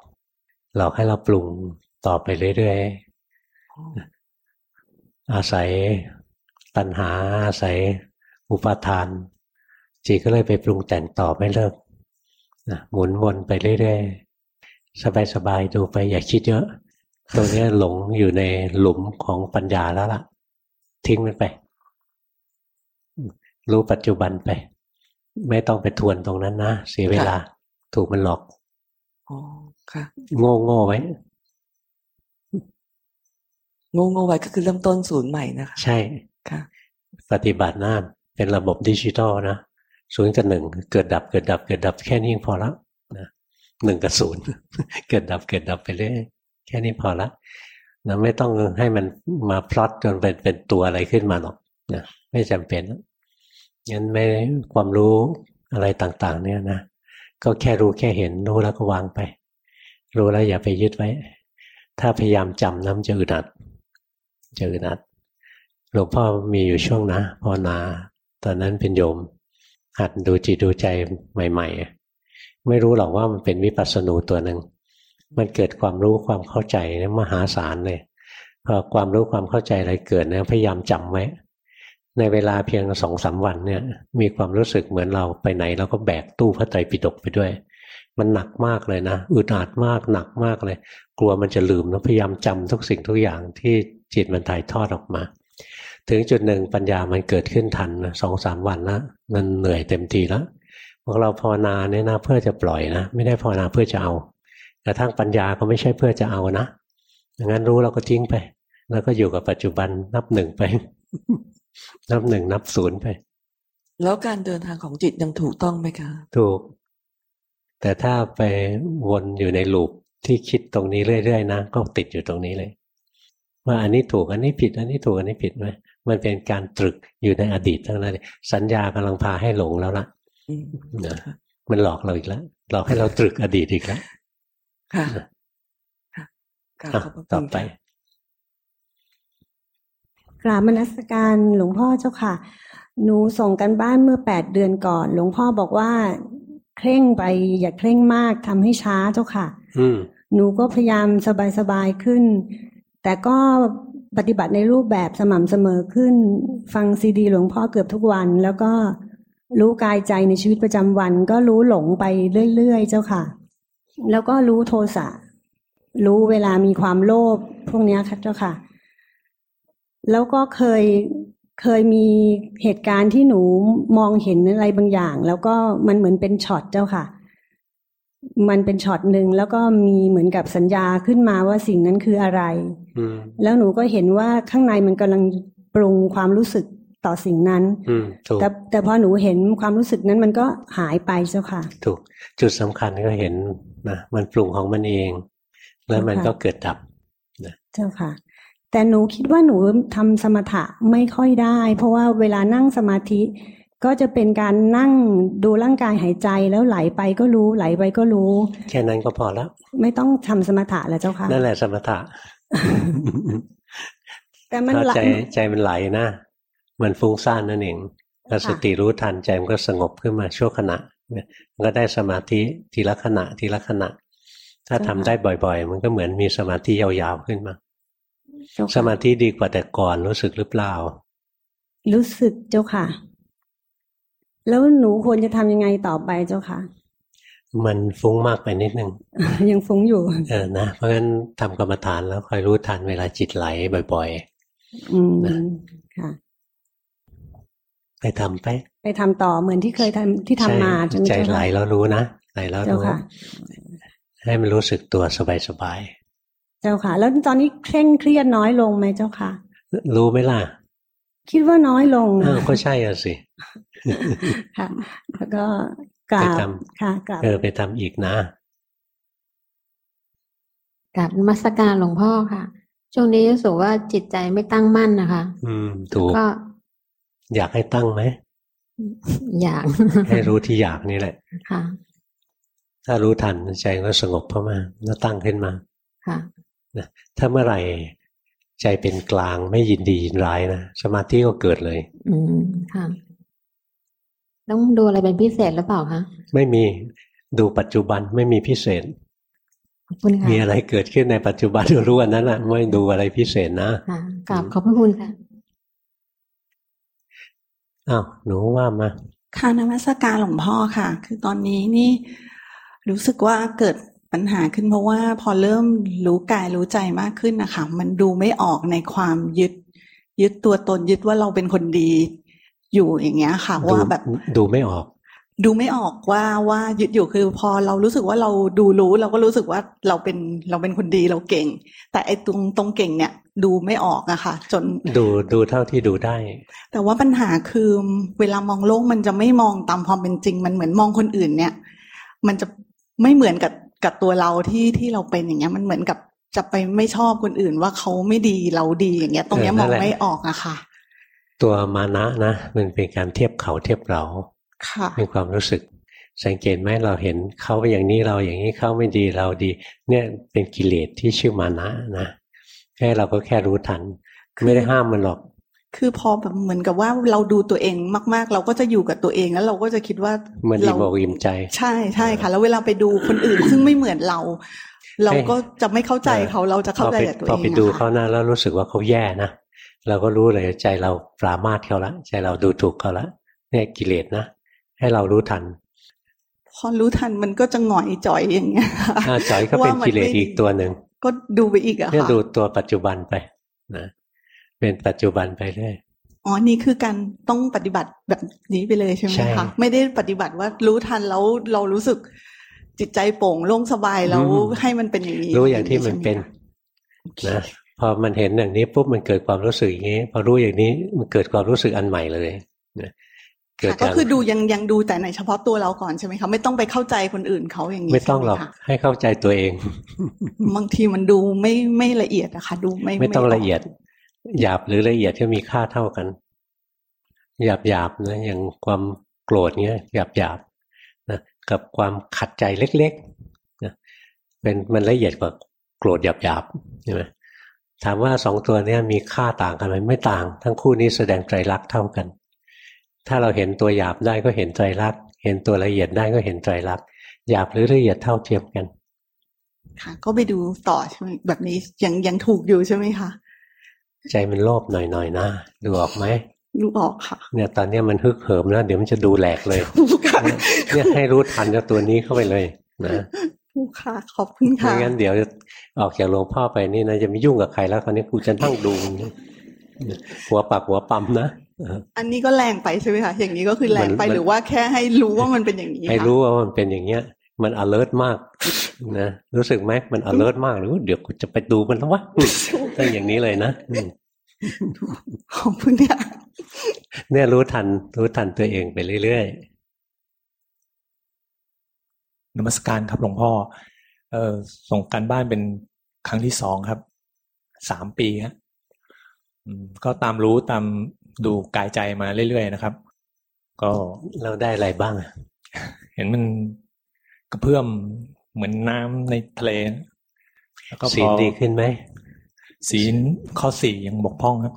หลอกให้เราปรุงต่อไปเรื่อยๆอาศัยตัณหาอาศัยอุปาทานจิตก็เลยไปปรุงแต่งต่อไม่เลิก นะหมุนวนไปเรื่อยๆสบายๆดูไปอย่าคิดเยอะตรงเนี้ยหลงอยู่ในหลุมของปัญญาแล้วล่ะ ทิ้งมันไป รู้ปัจจุบันไป ไม่ต้องไปทวนตรงนั้นนะเสียเวลา ถูกมันหลอกอ๋อค่ะ โง่โง่ไว้โง่โง่ไว้ก็คือเริ่มต้นศูนย์ใหม่นะคะ ใช่ค่ะ ปฏิบัติหน้าเป็นระบบดิจิตอลนะ ศูนย์กับหนึ่งเกิดดับเกิดดับเกิดดับแค่นี้พอละนะหนึ่งกับศูนย์เกิดดับเกิดดับไปเรื่อยแค่นี้พอละนะไม่ต้องให้มันมาพลอตจนเป็นเป็นตัวอะไรขึ้นมาหรอกนะไม่จำเป็นงั้นไม่ความรู้อะไรต่างๆ เนี่ยนะก็แค่รู้แค่เห็นรู้แล้วก็วางไป รู้แล้วอย่าไปยึดไว้ ถ้าพยายามจำน้ำจะอึดอัดจะอึดอัดหลวงพ่อมีอยู่ช่วงนะภาวนาตอนนั้นเป็นโยม หัดดูจิตดูใจใหม่ ๆ ไม่รู้หรอกว่ามันเป็นวิปัสสนูตัวหนึ่งมันเกิดความรู้ความเข้าใจเนี่ยมหาศาลเลยพอความรู้ความเข้าใจอะไรเกิดเนี่ยพยายามจำไว้ ในเวลาเพียงสองสาวันเนี่ย มีความรู้สึกเหมือนเราไปไหนเราก็แบกตู้พระไตรปิฎกไปด้วย มันหนักมากเลยนะอึดอัดมากหนักมากเลย กลัวมันจะลืมแล้วพยายามจำทุกสิ่งทุกอย่างที่จิตมันถ่ายทอดออกมา ถึงจุดหนึ่งปัญญามันเกิดขึ้นทันนะสองสามวันแล้วมันเหนื่อยเต็มทีแล้วพวกเราภาวนาเนี่ยนะเพื่อจะปล่อยนะ ไม่ได้ภาวนาเพื่อจะเอากระทั่งปัญญาก็ไม่ใช่เพื่อจะเอานะดังนั้นรู้เราก็ทิ้งไป แล้วก็อยู่กับปัจจุบันนับหนึ่งไป นับหนึ่งนับศูนย์ไป แล้วการเดินทางของจิตยังถูกต้องไหมคะ ถูก แต่ถ้าไปวนอยู่ในลูปที่คิดตรงนี้เรื่อยๆนะก็ติดอยู่ตรงนี้เลย ว่าอันนี้ถูกอันนี้ผิด อันนี้ถูกอันนี้ผิดไหม มันเป็นการตรึกอยู่ในอดีตทั้งนั้นเลยสัญญากำลังพาให้หลงแล้วล่ะอืมนะมันหลอกเราอีกแล้วหลอกให้เราตรึกอดีตอีกแล้วค่ะค่ะกราบอะขอบพระต่อคุณไปค่ะกราบมนัสการหลวงพ่อเจ้าค่ะ หนูส่งกันบ้านเมื่อแปดเดือนก่อน หลวงพ่อบอกว่า เคร่งไปอย่าเคร่งมากทำให้ช้าเจ้าค่ะ อืมหนูก็พยายามสบายๆขึ้น แต่ก็ ปฏิบัติในรูปแบบสม่ำเสมอขึ้น ฟังซีดีหลวงพ่อเกือบทุกวัน แล้วก็รู้กายใจในชีวิตประจำวัน ก็รู้หลงไปเรื่อยๆ เจ้าค่ะ แล้วก็รู้โทสะรู้เวลามีความโลภพวกนี้ค่ะเจ้าค่ะ แล้วก็เคยเคยมีเหตุการณ์ที่หนูมองเห็นอะไรบางอย่าง แล้วก็มันเหมือนเป็นช็อตเจ้าค่ะ มันเป็นช็อตหนึ่งแล้วก็มีเหมือนกับสัญญาขึ้นมาว่าสิ่งนั้นคืออะไร แล้วหนูก็เห็นว่าข้างในมันกำลังปรุงความรู้สึกต่อสิ่งนั้นอืมถูกแต่แต่พอหนูเห็นความรู้สึกนั้นมันก็หายไปเจ้าค่ะ ถูกจุดสำคัญก็เห็นนะมันปรุงของมันเอง แล้วมันก็เกิดดับเจ้าค่ะ แต่หนูคิดว่าหนูทำสมถะไม่ค่อยได้ เพราะว่าเวลานั่งสมาธิ ก็จะเป็นการนั่งดูร่างกายหายใจแล้วไหลไปก็รู้ไหลไปก็รู้ แค่นั้นก็พอแล้ว ไม่ต้องทำสมถะแล้วเจ้าค่ะนั่นแหละสมถะ แต่มันถ้าไหลใจใจมันไหลนะมันฟุ้งซ่านนั่นเองพอสติรู้ทันใจมันก็สงบขึ้นมาชั่วขณะมันก็ได้สมาธิทีละขณะทีละขณะ ถ้าทำได้บ่อย ๆ มันก็เหมือนมีสมาธิยาวๆขึ้นมาเจ้าค่ะสมาธิดีกว่าแต่ก่อนรู้สึกหรือเปล่า รู้สึกเจ้าค่ะ แล้วหนูควรจะทำยังไงต่อไปเจ้าค่ะ มันฟุ้งมากไปนิดนึงยังฟุ้งอยู่ เออนะเพราะฉะนั้นทำกรรมฐานแล้วคอยรู้ทันเวลาจิตไหลบ่อยอืมนะค่ะๆไปทำไป ไปทำต่อเหมือนที่เคยทำที่ทำมาใช่ใช่ไหมใจเจ้าไหลค่ะแล้วรู้นะไหลแล้วเจ้ารู้ค่ะให้มันรู้สึกตัวสบายเจ้าค่ะ แล้วตอนนี้เคร่งเครียดน้อยลงไหมเจ้าค่ะๆรู้ไหมล่ะ คิดว่าน้อยลงอ้าวก็ใช่อะสิค่ะแล้วก็ กราไปบทค่ะกราบเออไปทำอีกนะกับนมัสการหลวงพ่อค่ะ ช่วงนี้รู้สึกว่าจิตใจไม่ตั้งมั่นนะคะ อืม ถูกก็อยากให้ตั้งไหมอยาก ให้รู้ที่อยากนี่แหละ ค่ะ ถ้ารู้ทันใจก็สงบเข้ามาแล้วตั้งขึ้นมา ค่ะถ้าเมื่อไหร่ใจเป็นกลางไม่ยินดียินร้ายนะสมาธิก็เกิดเลย อืมค่ะ ต้องดูอะไรเป็นพิเศษหรือเปล่าคะไม่มีดูปัจจุบันไม่มีพิเศษขอบคุณค่ะมีอะไรเกิดขึ้นในปัจจุบันรู้อันนั้นแหละไม่ดูอะไรพิเศษนะค่ะกราบขอบพระคุณค่ะอ้าวหนูว่ามาค่ะนมัสการหลวงพ่อค่ะ คือตอนนี้นี่ รู้สึกว่าเกิดปัญหาขึ้นเพราะว่า พอเริ่มรู้กายรู้ใจมากขึ้นนะคะมันดูไม่ออกในความยึด ยึดตัวตนยึดว่าเราเป็นคนดี อยู่อย่างเงี้ยค่ะดูว่าแบบดูไม่ออก ดูไม่ออกว่าว่ายึดอยู่คือพอเรารู้สึกว่าเราดูรู้เราก็รู้สึกว่าเราเป็นเราเป็นคนดีเราเก่ง แต่ไอ้ตรงตรงเก่งเนี่ย ดูไม่ออกอะค่ะ จนดูดูเท่าที่ดูได้ แต่ว่าปัญหาคือเวลามองโลกมันจะไม่มองตามความเป็นจริง มันเหมือนมองคนอื่นเนี่ย มันจะไม่เหมือนกับกับตัวเราที่ที่เราเป็นอย่างเงี้ย มันเหมือนกับจะไปไม่ชอบคนอื่นว่าเขาไม่ดีเราดีอย่างเงี้ย ตรงเนี้ยเออมนั่องนแหละไม่ออกอะค่ะ ตัวมานะนะมันเป็นการเทียบเขาเทียบเราค่ะเป็นความรู้สึก สังเกตไหมเราเห็นเขาอย่างนี้เราอย่างนี้เขาไม่ดีเราดี เนี่ยเป็นกิเลสที่ชื่อมานะนะแค่เราก็แค่รู้ทัน ไม่ได้ห้ามมันหรอก คือพอแบบเหมือนกับว่าเราดูตัวเองมาก ๆ เราก็จะอยู่กับตัวเองแล้วเราก็จะคิดว่ามันเราอิ่มอกอิ่มใจ ใช่ใช่ค่ะ แล้วเวลาไปดูคนอื่น ซึ่งไม่เหมือนเรา เราก็จะไม่เข้าใจเขาเราจะเข้าใจพอไปแต่ตัวพอเองไปดูอะเขาค่ะนะแล้วรู้สึกว่าเขาแย่นะ เราก็รู้เลยใจเราปรามาสเขาละใจเราดูถูกเขาละเนี่ยกิเลสนะให้เรารู้ทัน พอรู้ทันมันก็จะหงอยจ่อยอย่างเงี้ยจ่อยก็เป็นกิเลสอีกตัวหนึ่งก็ดูไปอีกอะค่ะเนี่ยดูตัวปัจจุบันไปนะเป็นปัจจุบันไปเรื่อยอ๋อ นี่คือการต้องปฏิบัติแบบนี้ไปเลยใช่ไหมคะ ไม่ได้ปฏิบัติว่ารู้ทันแล้วเรารู้สึกจิตใจโปร่งโล่งสบายแล้วให้มันเป็นอย่างนี้ รู้อย่างที่มันเป็นนะ พอมันเห็นอย่างนี้ปุ๊บมันเกิดความรู้สึกอย่างนี้ พอรู้อย่างนี้มันเกิดความรู้สึกอันใหม่เลยนะก็คือดูยังยังดูแต่ในเฉพาะตัวเราก่อนใช่ไหมคะไม่ต้องไปเข้าใจคนอื่นเขาอย่างนี้ไม่ต้องหรอกให้เข้าใจตัวเอง บางทีมันดูไม่ไม่ละเอียดนะคะดูไม่ไม่ต้องละเอียด หยาบหรือละเอียดก็มีค่าเท่ากัน หยาบหยาบนะอย่างความโกรธเงี้ยหยาบหยาบนะกับความขัดใจเล็กๆนะเป็นมันละเอียดกว่าโกรธหยาบหยาบใช่ไหม ถามว่าสองตัวนี้มีค่าต่างกันไหมไม่ต่าง ทั้งคู่นี้แสดงไตรลักษณ์เท่ากัน ถ้าเราเห็นตัวหยาบได้ก็เห็นไตรลักษณ์เห็นตัวละเอียดได้ก็เห็นไตรลักษณ์หยาบหรือละเอียดเท่าเทียมกัน ค่ะ ก็ไปดูต่อใช่ไหมแบบนี้ยังยังถูกอยู่ใช่ไหมคะใจมันโลภหน่อยๆนะดูออกไหมดูออกค่ะ เนี่ย ตอนนี้มันฮึกเหิมแล้วเดี๋ยวมันจะดูแหลกเลยเนี่ยให้รู้ทันกับตัวนี้เข้าไปเลยนะ ค่ะขอบคุณค่ะไม่งั้นเดี๋ยวออกจากหลวงพ่อไปนี่นะจะไม่ยุ่งกับใครแล้วคราวนี้กูจะนั่งดูหัวปากหัวปั๊มนะอันนี้ก็แรงไปใช่ไหมคะอย่างนี้ก็คือแรงไปหรือว่าแค่ให้รู้ว่ามันเป็นอย่างนี้ให้รู้ว่ามันเป็นอย่างเงี้ย มัน alert มากนะรู้สึกไหมมัน alert มากหรือเดี๋ยวกูจะไปดูมันแล้ววะต้องอย่างนี้เลยนะขอบคุณเนี่ยเนี่ยรู้ทันรู้ทันตัวเองไปเรื่อยๆ นมัสการครับหลวงพ่อเออส่งการบ้านเป็นครั้งที่สองครับสามปีฮะก็ตามรู้ตามดูกายใจมาเรื่อยๆนะครับ ก็เราได้อะไรบ้าง เห็นมันกระเพื่อมเหมือนน้ำในทะเลแล้วก็สีดีขึ้นไหมศีลข้อสี่ยังบกพร่องครับ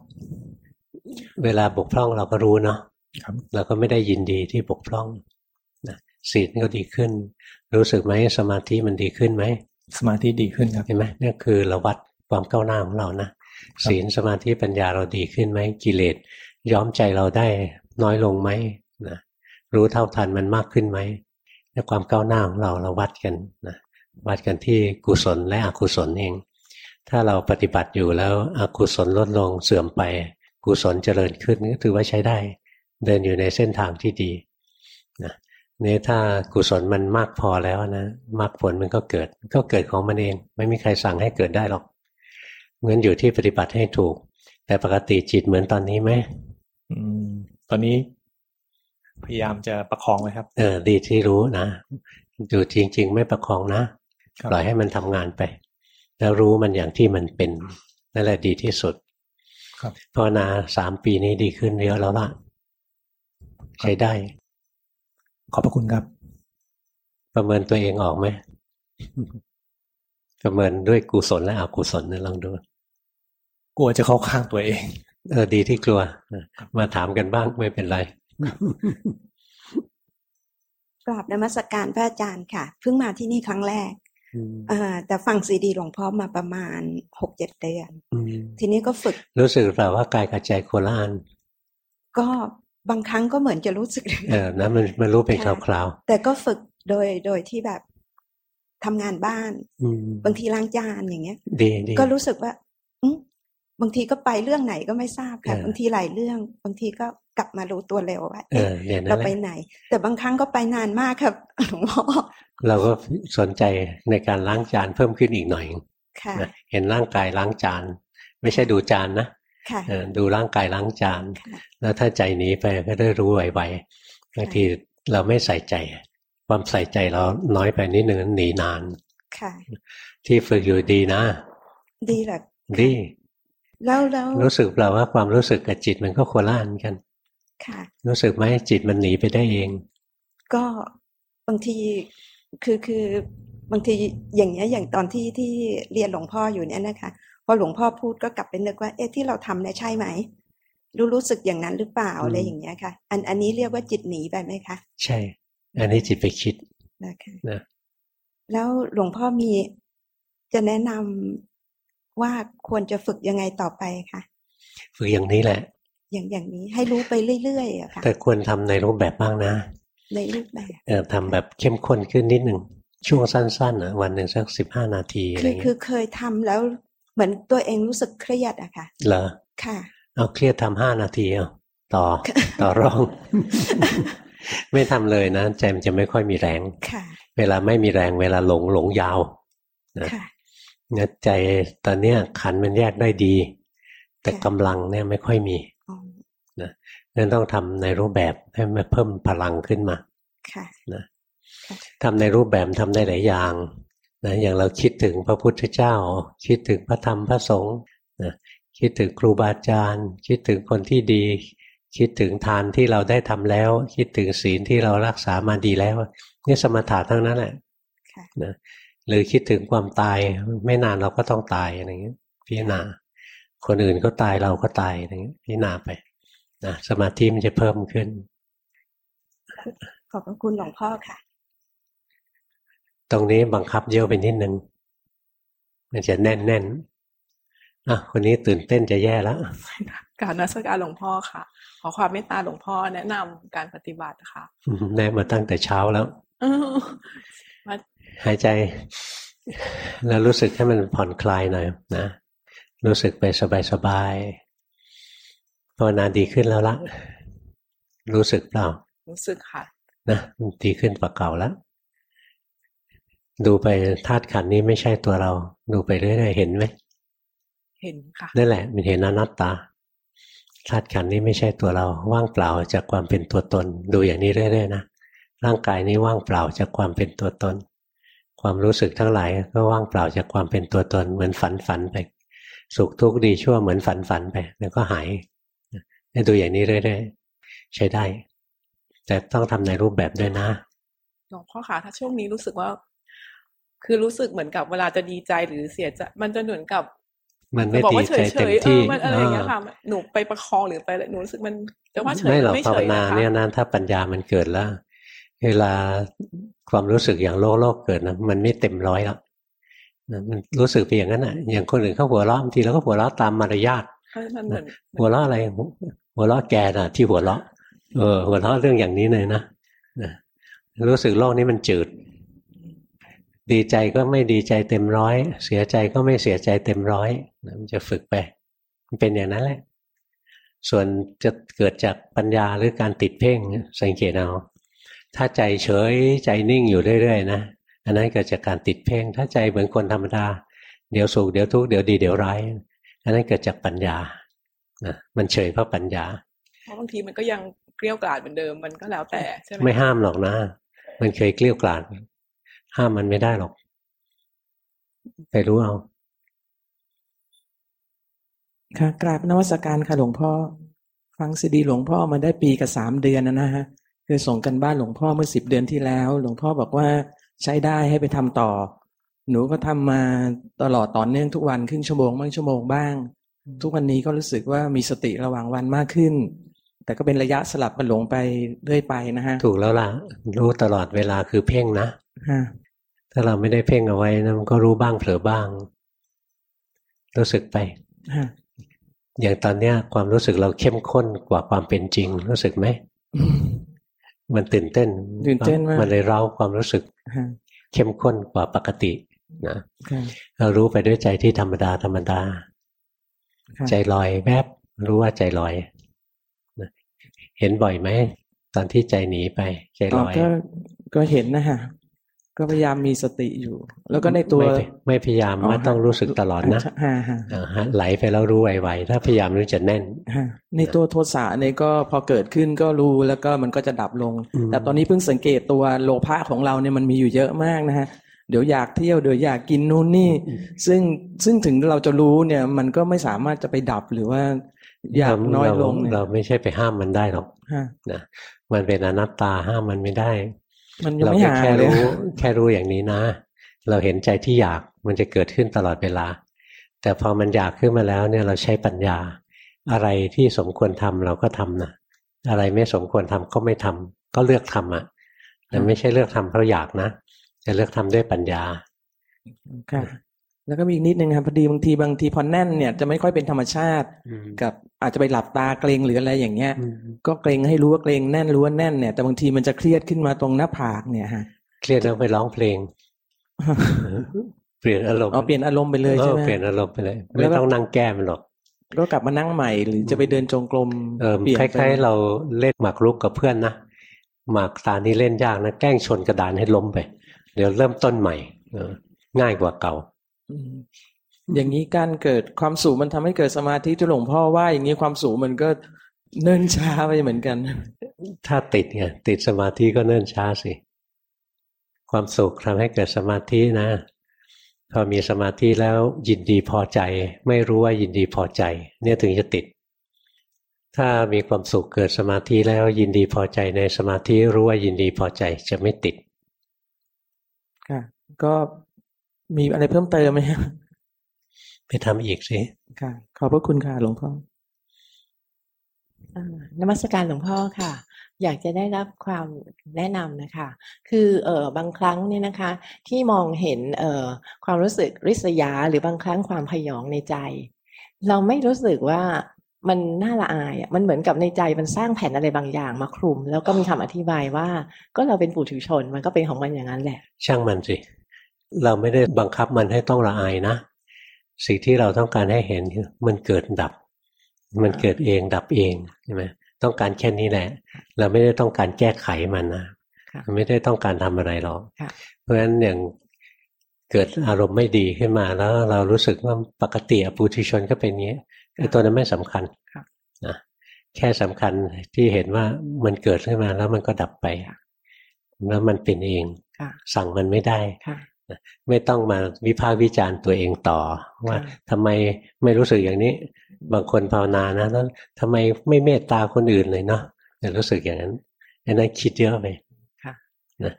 เวลาบกพร่องเราก็รู้เนาะเราก็ไม่ได้ยินดีที่บกพร่องนะ ศีลก็ดีขึ้น รู้สึกไหมสมาธิมันดีขึ้นไหมสมาธิดีขึ้นครับเห็นไหมนี่คือเราวัดความก้าวหน้าของเรานะศีลสมาธิปัญญาเราดีขึ้นไหมกิเลสย้อมใจเราได้น้อยลงไหมนะรู้เท่าทันมันมากขึ้นไหมในความก้าวหน้าของเราเราวัดกันนะวัดกันที่กุศลและอกุศลเอง ถ้าเราปฏิบัติอยู่แล้วอกุศลลดลงเสื่อมไป กุศลเจริญขึ้นก็ถือว่าใช้ได้ เดินอยู่ในเส้นทางที่ดีนะ นี่ถ้ากุศลมันมากพอแล้วนะมากผลมันก็เกิด ก็เกิดของมันเอง ไม่มีใครสั่งให้เกิดได้หรอกเงินอยู่ที่ปฏิบัติให้ถูก แต่ปกติจิตเหมือนตอนนี้ไหมอืม ตอนนี้ พยายามจะประคองเลยครับ เออ ดีที่รู้นะอยู่จริง ๆ ไม่ประคองนะปล่อยให้มันทำงานไป แล้วรู้มันอย่างที่มันเป็นนั่นแหละดีที่สุด ครับภาวนาสามปีนี้ดีขึ้นเยอะแล้วล่ะ ใช้ได้ ขอบพระคุณครับ ประเมินตัวเองออกไหมประเมินด้วยกุศลและอกุศลนะลองดูกลัวจะเข้าข้างตัวเอง เออดีที่กลัว มาถามกันบ้างไม่เป็นไรกราบนมัสการพระอาจารย์ค่ะ เพิ่งมาที่นี่ครั้งแรกอแต่ฟังซีดีหลวงพ่อมาประมาณหกเจ็ดเดือน ทีนี้ก็ฝึก รู้สึกแบบว่ากายกับใจโคลานก็ บางครั้งก็เหมือนจะรู้สึกเออนะมันมันรู้เป็นคราวๆแต่ก็ฝึกโดยโดยที่แบบทำงานบ้านบางทีล้างจานอย่างเงี้ยดีดีก็รู้สึกว่าบางทีก็ไปเรื่องไหนก็ไม่ทราบค่ะ บางทีหลายเรื่อง บางทีก็กลับมารู้ตัวเร็วว่าเราไปไหน แต่บางครั้งก็ไปนานมากครับหลวงพ่อเราก็สนใจในการล้างจานเพิ่มขึ้นอีกหน่อยเห็นร่างกายล้างจาน ไม่ใช่ดูจานนะ ดูร่างกายล้างจาน แล้วถ้าใจหนีไปก็ได้รู้ไวๆบางทีเราไม่ใส่ใจ ความใส่ใจเราน้อยไปนิดนึงหนีนานที่ฝึกอยู่ดีนะ ดีแหละดีแล้วแล้วรู้สึกเปล่าว่าความรู้สึกกับจิตมันก็โคล่านกัน ค่ะ รู้สึกไหมจิตมันหนีไปได้เอง ก็บางทีคือคือบางทีอย่างเงี้ยอย่างตอนที่ที่เรียนหลวงพ่ออยู่เนี่ยนะคะ พอหลวงพ่อพูดก็กลับไปนึกว่า เอ๊ะที่เราทำเนี่ยใช่ไหมรู้รู้สึกอย่างนั้นหรือเปล่าอะไรอย่างเงี้ยค่ะ อันอันนี้เรียกว่าจิตหนีไปไหมคะ ใช่ อันนี้จิตไปคิดนะคะนะแล้วหลวงพ่อมีจะแนะนำว่าควรจะฝึกยังไงต่อไปคะฝึกอย่างนี้แหละ อย่างอย่างนี้ให้รู้ไปเรื่อยๆอะค่ะแต่ควรทำในรูปแบบบ้างนะ ในรูปแบบเออทำแบบเข้มข้นขึ้นนิดหนึ่งช่วงสั้นๆนะวันหนึ่งสักสิบห้านาทีอะไรคือคืเงี้อยเคยทำแล้ว เหมือนตัวเองรู้สึกเครียดอะค่ะเหรอค่ะเอาเครียดทำห้านาทีเอาต่อต่อรอง ไม่ทำเลยนะใจมันจะไม่ค่อยมีแรงค่ะ เวลาไม่มีแรงเวลาหลงหลงยาวนะค่ะงั้นใจตอนเนี้ยขันธ์มันแยกได้ดี แต่ค่ะกำลังเนี่ยไม่ค่อยมีอ๋องั้นต้องทำในรูปแบบให้มันเพิ่มพลังขึ้นมาค่ะทำในรูปแบบทำได้หลายอย่าง นะอย่างเราคิดถึงพระพุทธเจ้า คิดถึงพระธรรมพระสงฆ์นะคิดถึงครูบาอาจารย์ คิดถึงคนที่ดี คิดถึงทานที่เราได้ทำแล้ว คิดถึงศีลที่เรารักษามาดีแล้วนี่สมถะทั้งนั้นแหละค่ะนะหรือคิดถึงความตายไม่นานเราก็ต้องตายอะไรเงี้ยพิจารณาคนอื่นก็ตายเราก็ตายอะไรเงี้ยพิจารณาไปนะสมาธิมันจะเพิ่มขึ้น ขอบพระคุณหลวงพ่อค่ะ ตรงนี้บังคับเยอะไปนิดนึงมันจะแน่นแน่นๆอะคนนี้ตื่นเต้นจะแย่แล้วการนักการหลวงพ่อค่ะ ขอความเมตตาหลวงพ่อแนะนำการปฏิบัติค่ะแน่มาตั้งแต่เช้าแล้วเออมาหายใจ แล้วรู้สึกให้มันผ่อนคลายหน่อยนะรู้สึกไปสบายๆภาวนาดีขึ้นแล้วละรู้สึกเปล่า รู้สึกค่ะนะดีขึ้นกว่าเก่าแล้ว ดูไปธาตุขันธ์นี้ไม่ใช่ตัวเรา ดูไปเรื่อยๆเห็นไหมเห็นค่ะนั่นแหละ มันเห็นอนัตตาธาตุขันธ์นี้ไม่ใช่ตัวเรา ว่างเปล่าจากความเป็นตัวตน ดูอย่างนี้เรื่อยๆนะร่างกายนี้ว่างเปล่าจากความเป็นตัวตน ความรู้สึกทั้งหลายก็ว่างเปล่าจากความเป็นตัวตน เหมือนฝันฝันๆไป สุขทุกข์ดีชั่วเหมือนฝันฝันๆไป แล้วก็หายให้ดูอย่างนี้เรื่อยๆใช้ได้ แต่ต้องทำในรูปแบบด้วยนะหลวงพ่อค่ะถ้าช่วงนี้รู้สึกว่า คือรู้สึกเหมือนกับเวลาจะดีใจหรือเสียใจมันจะเหมือนกับ มันไม่จะบอกดีว่าเฉใจยเต็มๆเอที่อมันอะไรอย่างเงี้ยอ่าค่ะหนูไปประคองหรือไปอะไรหนูรู้สึกมันจะว่าเฉยไม่หรอกไม่ภาเฉวยนานะคะเนี่ยนะถ้าปัญญามันเกิดแล้ว เวลาความรู้สึกอย่างโลกโลกเกิดนะมันไม่เต็มร้อยหรอกนะมันรู้สึกไปอย่างนั้นอะ อย่างคนอื่นเขาหัวเราะบางทีเราก็หัวเราะตามมารยาทมันเหมือนหัวเราะอะไร หัวเราะแกน่ะ ที่หัวเราะเออหัวเราะเรื่องอย่างนี้เลยนะนะรู้สึกโลกนี้มันจืด ดีใจก็ไม่ดีใจเต็มร้อย เสียใจก็ไม่เสียใจเต็มร้อยนะมันจะฝึกไป มันเป็นอย่างนั้นแหละ ส่วนจะเกิดจากปัญญาหรือการติดเพ่งสังเกตเอาถ้าใจเฉยใจนิ่งอยู่เรื่อยๆนะอันนั้นเกิดจากการติดเพ่ง ถ้าใจเหมือนคนธรรมดา เดี๋ยวสุขเดี๋ยวทุกข์เดี๋ยวดีเดี๋ยวร้ายอันนั้นเกิดจากปัญญานะมันเฉยเพราะปัญญาเพราะบางทีมันก็ยังเกลี้ยวกล่อมเหมือนเดิมมันก็แล้วแต่ใช่ไหมไม่ห้ามหรอกนะ มันเคยเกลี้ยวกล่อม ห้ามมันไม่ได้หรอก ไปรู้เอา ค่ะกราบนวัสการค่ะหลวงพ่อ ฟังซีดีหลวงพ่อมาได้ปีกับสามเดือนนะนะฮะคือส่งกันบ้านหลวงพ่อเมื่อสิบเดือนที่แล้ว หลวงพ่อบอกว่าใช้ได้ให้ไปทำต่อ หนูก็ทำมาตลอดต่อเนื่องทุกวันครึ่งชั่วโมงบ้างชั่วโมงบ้าง ทุกวันนี้ก็รู้สึกว่ามีสติระหว่างวันมากขึ้น แต่ก็เป็นระยะสลับกันหลงไปเรื่อยไปนะฮะ ถูกแล้วล่ะ รู้ตลอดเวลาคือเพ่งนะฮะ ถ้าเราไม่ได้เพ่งเอาไว้นะมันก็รู้บ้างเผลอบ้าง รู้สึกไปฮะอย่างตอนเนี้ย ความรู้สึกเราเข้มข้นกว่าความเป็นจริง รู้สึกไหมมันตื่นเต้นตื่นเต้นมากมันเลยเร้าความรู้สึกฮะเข้มข้นกว่าปกตินะค่ะเรารู้ไปด้วยใจที่ธรรมดาธรรมดาค่ะใจลอยแวบรู้ว่าใจลอยนะเห็นบ่อยไหมตอนที่ใจหนีไป ใจลอยก็ก็เห็นนะฮะ ก็พยายามมีสติอยู่ แล้วก็ในตัวไม่ไม่พยายามว่าต้องรู้สึกตลอดนะฮะฮะอ่าฮะไหลไปแล้วรู้ไวๆถ้าพยายามรู้จะแน่นฮะในตัวโทสะเนี่ยก็พอเกิดขึ้นก็รู้แล้วก็มันก็จะดับลงอืมแต่ตอนนี้เพิ่งสังเกตตัวโลภะของเราเนี่ยมันมีอยู่เยอะมากนะฮะเดี๋ยวอยากเที่ยวเดี๋ยวอยากกินนู่นนี่ ซึ่งซึ่งถึงเราจะรู้เนี่ย มันก็ไม่สามารถจะไปดับหรือว่าอยากน้อยลงเราเนี่ยเราไม่ใช่ไปห้ามมันได้หรอกฮะนะมันเป็นอนัตตาห้ามมันไม่ได้ มันยังเราไม่ก็หายแค่เลยรู้แค่รู้อย่างนี้นะ เราเห็นใจที่อยากมันจะเกิดขึ้นตลอดเวลา แต่พอมันอยากขึ้นมาแล้วเนี่ยเราใช้ปัญญา อะไรที่สมควรทำเราก็ทำนะอะไรไม่สมควรทำก็ไม่ทำก็เลือกทำอะแต่ไม่ใช่เลือกทำเพราะอยากนะจะเลือกทำด้วยปัญญาค่ะแล้วก็มีอีกนิดนึงครับพอดีบางทีบางทีพอแน่นเนี่ยจะไม่ค่อยเป็นธรรมชาติอืมกับ อาจจะไปหลับตาเกรงหรืออะไรอย่างเงี้ย ก็เกรงให้รู้ว่าเกรงแน่นรู้ว่าแน่นเนี่ย แต่บางทีมันจะเครียดขึ้นมาตรงหน้าผากเนี่ยฮะ เครียดแล้วไปร้องเพลง เปลี่ยนอารมณ์เอาเปลี่ยนอารมณ์ไปเลยใช่ไหมเปลี่ยนอารมณ์ไปเลย ไม่ต้องนั่งแก้มันหรอกก็กลับมานั่งใหม่หรือจะไปเดินจงกรมเออเปลี่ยนคไปล้ายๆเราเล่นหมากรุกกับเพื่อนนะหมากตานี้เล่นยากนะแกล้งชนกระดานให้ล้มไป เดี๋ยวเริ่มต้นใหม่เออง่ายกว่าเก่า อืมอย่างนี้การเกิดความสูงมันทำให้เกิดสมาธิที่หลวงพ่อว่า อย่างนี้ความสูงมันก็เนิ่นช้าไปเหมือนกัน ถ้าติดไงติดสมาธิก็เนิ่นช้าสิ ความสุขทำให้เกิดสมาธินะ พอมีสมาธิแล้วยินดีพอใจ ไม่รู้ว่ายินดีพอใจ เนี่ยถึงจะติด ถ้ามีความสุขเกิดสมาธิแล้วยินดีพอใจในสมาธิรู้ว่ายินดีพอใจจะไม่ติด ค่ะ ก็มีอะไรเพิ่มเติมไหมฮะ ไปทำอีกสิค่ะขอบพระคุณค่ะหลวงพ่ออ่านมัสการหลวงพ่อค่ะ อยากจะได้รับความแนะนำนะคะ คือเอ่อบางครั้งเนี่ยนะคะ ที่มองเห็นเอ่อความรู้สึกริษยาหรือบางครั้งความพยองในใจ เราไม่รู้สึกว่ามันน่าละอายอะมันเหมือนกับในใจมันสร้างแผ่นอะไรบางอย่างมาคลุม แล้วก็มีคำอธิบายว่า ก็เราเป็นปุถุชนมันก็เป็นของมันอย่างนั้นแหละ ช่างมันสิ เราไม่ได้บังคับมันให้ต้องละอายนะ สิ่งที่เราต้องการให้เห็นคือมันเกิดดับ มันเกิดเองดับเองใช่ไหมต้องการแค่นี้แหละ เราไม่ได้ต้องการแก้ไขมันนะค่ะไม่ได้ต้องการทำอะไรหรอกค่ะเพราะฉะนั้นอย่างเกิดอารมณ์ไม่ดีขึ้นมาแล้วเรารู้สึกว่าปกติอะปุถุชนก็เป็นอย่างนี้ไอ้ตัวนั้นไม่สำคัญค่ะนะแค่สำคัญที่เห็นว่ามันเกิดขึ้นมาแล้วมันก็ดับไป แล้วมันเป็นเองค่ะสั่งมันไม่ได้ค่ะ ไม่ต้องมาวิพากษ์วิจารณ์ตัวเองต่อ ว่าทำไมไม่รู้สึกอย่างนี้ บางคนภาวนานะแล้วทำไมไม่เมตตาคนอื่นเลยเนาะแต่รู้สึกอย่างนั้นอันนั้นคิดเยอะไปค่ะนะ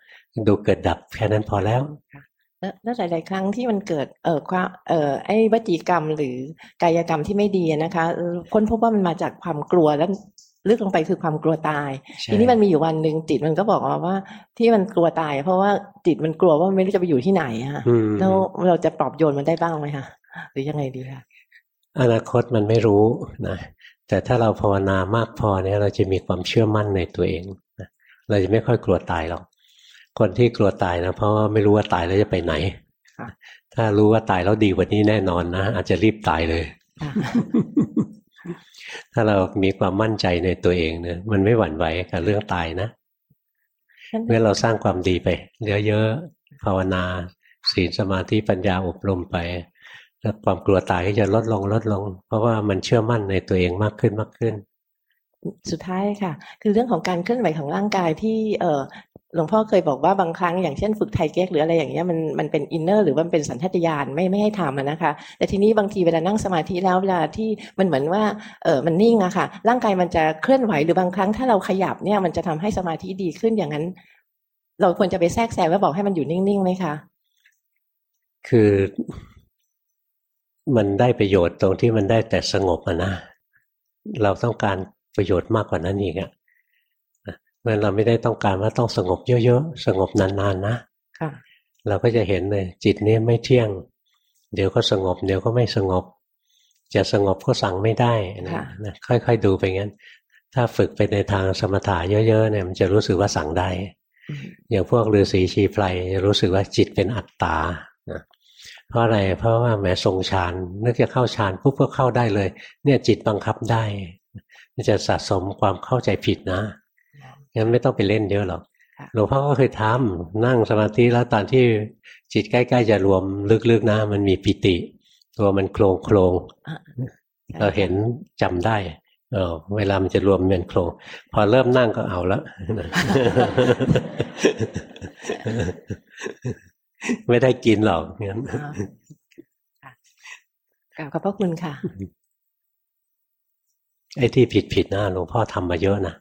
ดูเกิดดับแค่นั้นพอแล้วแล้วแล้วหลาย ๆ ครั้งที่มันเกิดเอ่อความเอ่อไอ้วจีกรรมหรือกายกรรมที่ไม่ดีอะนะคะเอ่อค้นพบว่ามันมาจากความกลัวแล้ว ลึกลงไปคือความกลัวตายใช่ทีนี้มันมีอยู่วันหนึ่งจิตมันก็บอกมาว่าที่มันกลัวตาย เพราะว่าจิตมันกลัวว่ามันไม่รู้จะไปอยู่ที่ไหนอะอืมแล้วเราจะปลอบโยนมันได้บ้างไหมคะหรือยังไงดีคะอนาคตมันไม่รู้นะแต่ถ้าเราภาวนามากพอเนี่ยเราจะมีความเชื่อมั่นในตัวเองนะเราจะไม่ค่อยกลัวตายหรอกคนที่กลัวตายนะเพราะว่าไม่รู้ว่าตายแล้วจะไปไหนค่ะถ้ารู้ว่าตายแล้วดีกว่านี้แน่นอนนะอาจจะรีบตายเลยค่ะ ถ้าเรามีความมั่นใจในตัวเองเนี่ยมันไม่หวั่นไหวกับเรื่องตายนะงั้นเมื่อเราสร้างความดีไปเยอะๆภาวนาศีลสมาธิปัญญาอบรมไปแล้วความกลัวตายก็จะลดลงลดลง เพราะว่ามันเชื่อมั่นในตัวเองมากขึ้นมากขึ้น สุดท้ายค่ะ คือเรื่องของการเคลื่อนไหวของร่างกายที่เออ หลวงพ่อเคยบอกว่าบางครั้งอย่างเช่นฝึกไทเก๊กหรืออะไรอย่างเงี้ยมันมันเป็นอินเนอร์หรือมันเป็นสัญชาตญาณไม่ไม่ให้ทำนะคะ แต่ทีนี้บางทีเวลานั่งสมาธิแล้วเวลาที่มันเหมือนว่าเออมันนิ่งอะค่ะ ร่างกายมันจะเคลื่อนไหวหรือบางครั้งถ้าเราขยับเนี่ยมันจะทำให้สมาธิดีขึ้นอย่างนั้น เราควรจะไปแทรกแซงแล้วบอกให้มันอยู่นิ่งๆไหมคะคือมันได้ประโยชน์ตรงที่มันได้แต่สงบอะนะเราต้องการประโยชน์มากกว่านั้นอีกอะ นะเพราะฉะนั้นเราไม่ได้ต้องการว่าต้องสงบเยอะๆ สงบนานๆนะค่ะเราก็จะเห็นเลยจิตนี้ไม่เที่ยง เดี๋ยวก็สงบ เดี๋ยวก็ไม่สงบ จะสงบก็สั่งไม่ได้นะค่ะนะค่อยๆดูไปงั้น ถ้าฝึกไปในทางสมถะเยอะๆเนี่ยมันจะรู้สึกว่าสั่งได้ อย่างพวกฤาษีชีไพรจะรู้สึกว่าจิตเป็นอัตตานะเพราะอะไรเพราะว่าแหมทรงฌานนึกจะเข้าฌานปุ๊บก็เข้าได้เลย เนี่ยจิตบังคับได้มันจะสะสมความเข้าใจผิดนะ งั้นไม่ต้องไปเล่นเยอะหรอกหลวงพ่อก็เคยทำนั่งสมาธิแล้วตอนที่จิตใกล้ๆจะรวมลึกๆนะมันมีปิติ ตัวมันโครงโครงๆเราเห็นจำได้เออเวลามันจะรวมเป็นโครงพอเริ่มนั่งก็เอาแล้วไม่ได้กินหรอกงั้นกราบขอบพระคุณค่ะ ไอ้ที่ผิดผิดๆนะหลวงพ่อทำมาเยอะนะ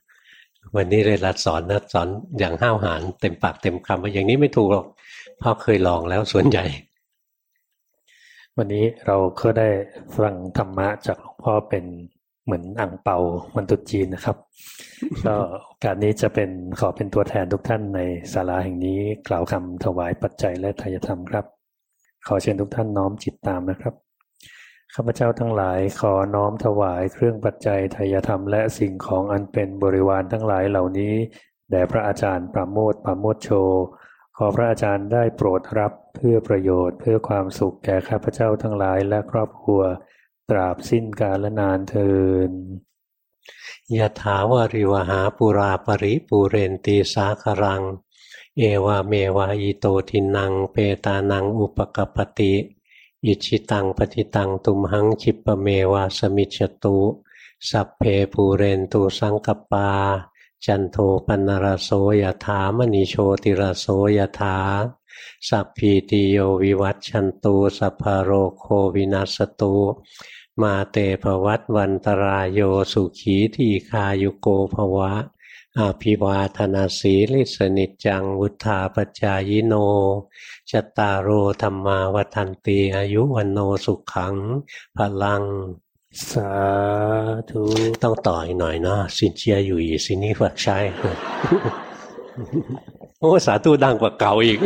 วันนี้เลยรัดสอนนะสอนอย่างห้าวหาญเต็มปากเต็มคำว่าอย่างนี้ไม่ถูกหรอกพ่อเคยลองแล้วส่วนใหญ่ วันนี้เราก็ได้ฟังธรรมะจากหลวงพ่อเป็นเหมือนอ่างเปามันตุจีนนะครับก็โอกาสนี้จะเป็นขอเป็นตัวแทนทุกท่านในศาลาแห่งนี้กล่าวคำถวายปัจจัยและทายธรรมครับ ขอเชิญทุกท่านน้อมจิตตามนะครับ ข้าพเจ้าทั้งหลายขอน้อมถวายเครื่องปัจจัยทายธรรมและสิ่งของอันเป็นบริวารทั้งหลายเหล่านี้แด่พระอาจารย์ปราโมทปราโมทโช ขอพระอาจารย์ได้โปรดรับเพื่อประโยชน์เพื่อความสุขแก่ข้าพเจ้าทั้งหลายและครอบครัว ตราบสิ้นกาลนานเทิยะถาวาริวะหาปูรา ปะริปูเรนติ สาคะรัง เอวะเมวะ อิโตทินนัง เปตานังอุปะกัปปะติ อิจฉิตังปัตถิตังตุมหัง ขิปปะเมวะ สะมิชฌะตุ สัพเพปูเรนตุ สังกัปปา จันโทปัณณะระโส ยะถา มะณิ โชติระโส ยะถาสัพพีติโยวิวัชชันตุ สัพพะโรโควินัสตูมาเตภวัตวันตรายโยสุขีทีคายุโกภวะ อาภิวาธนาสีลิสนิจังวุธาปจายโน จตารโอธรรมาวันตีอายุวันโนสุขังพลัง สาธุต้องต่ออีกหน่อยเนาะสินเจียอยู่อีสินี้ฝักใช้โอ้สาธุดังกว่าเก่าอีก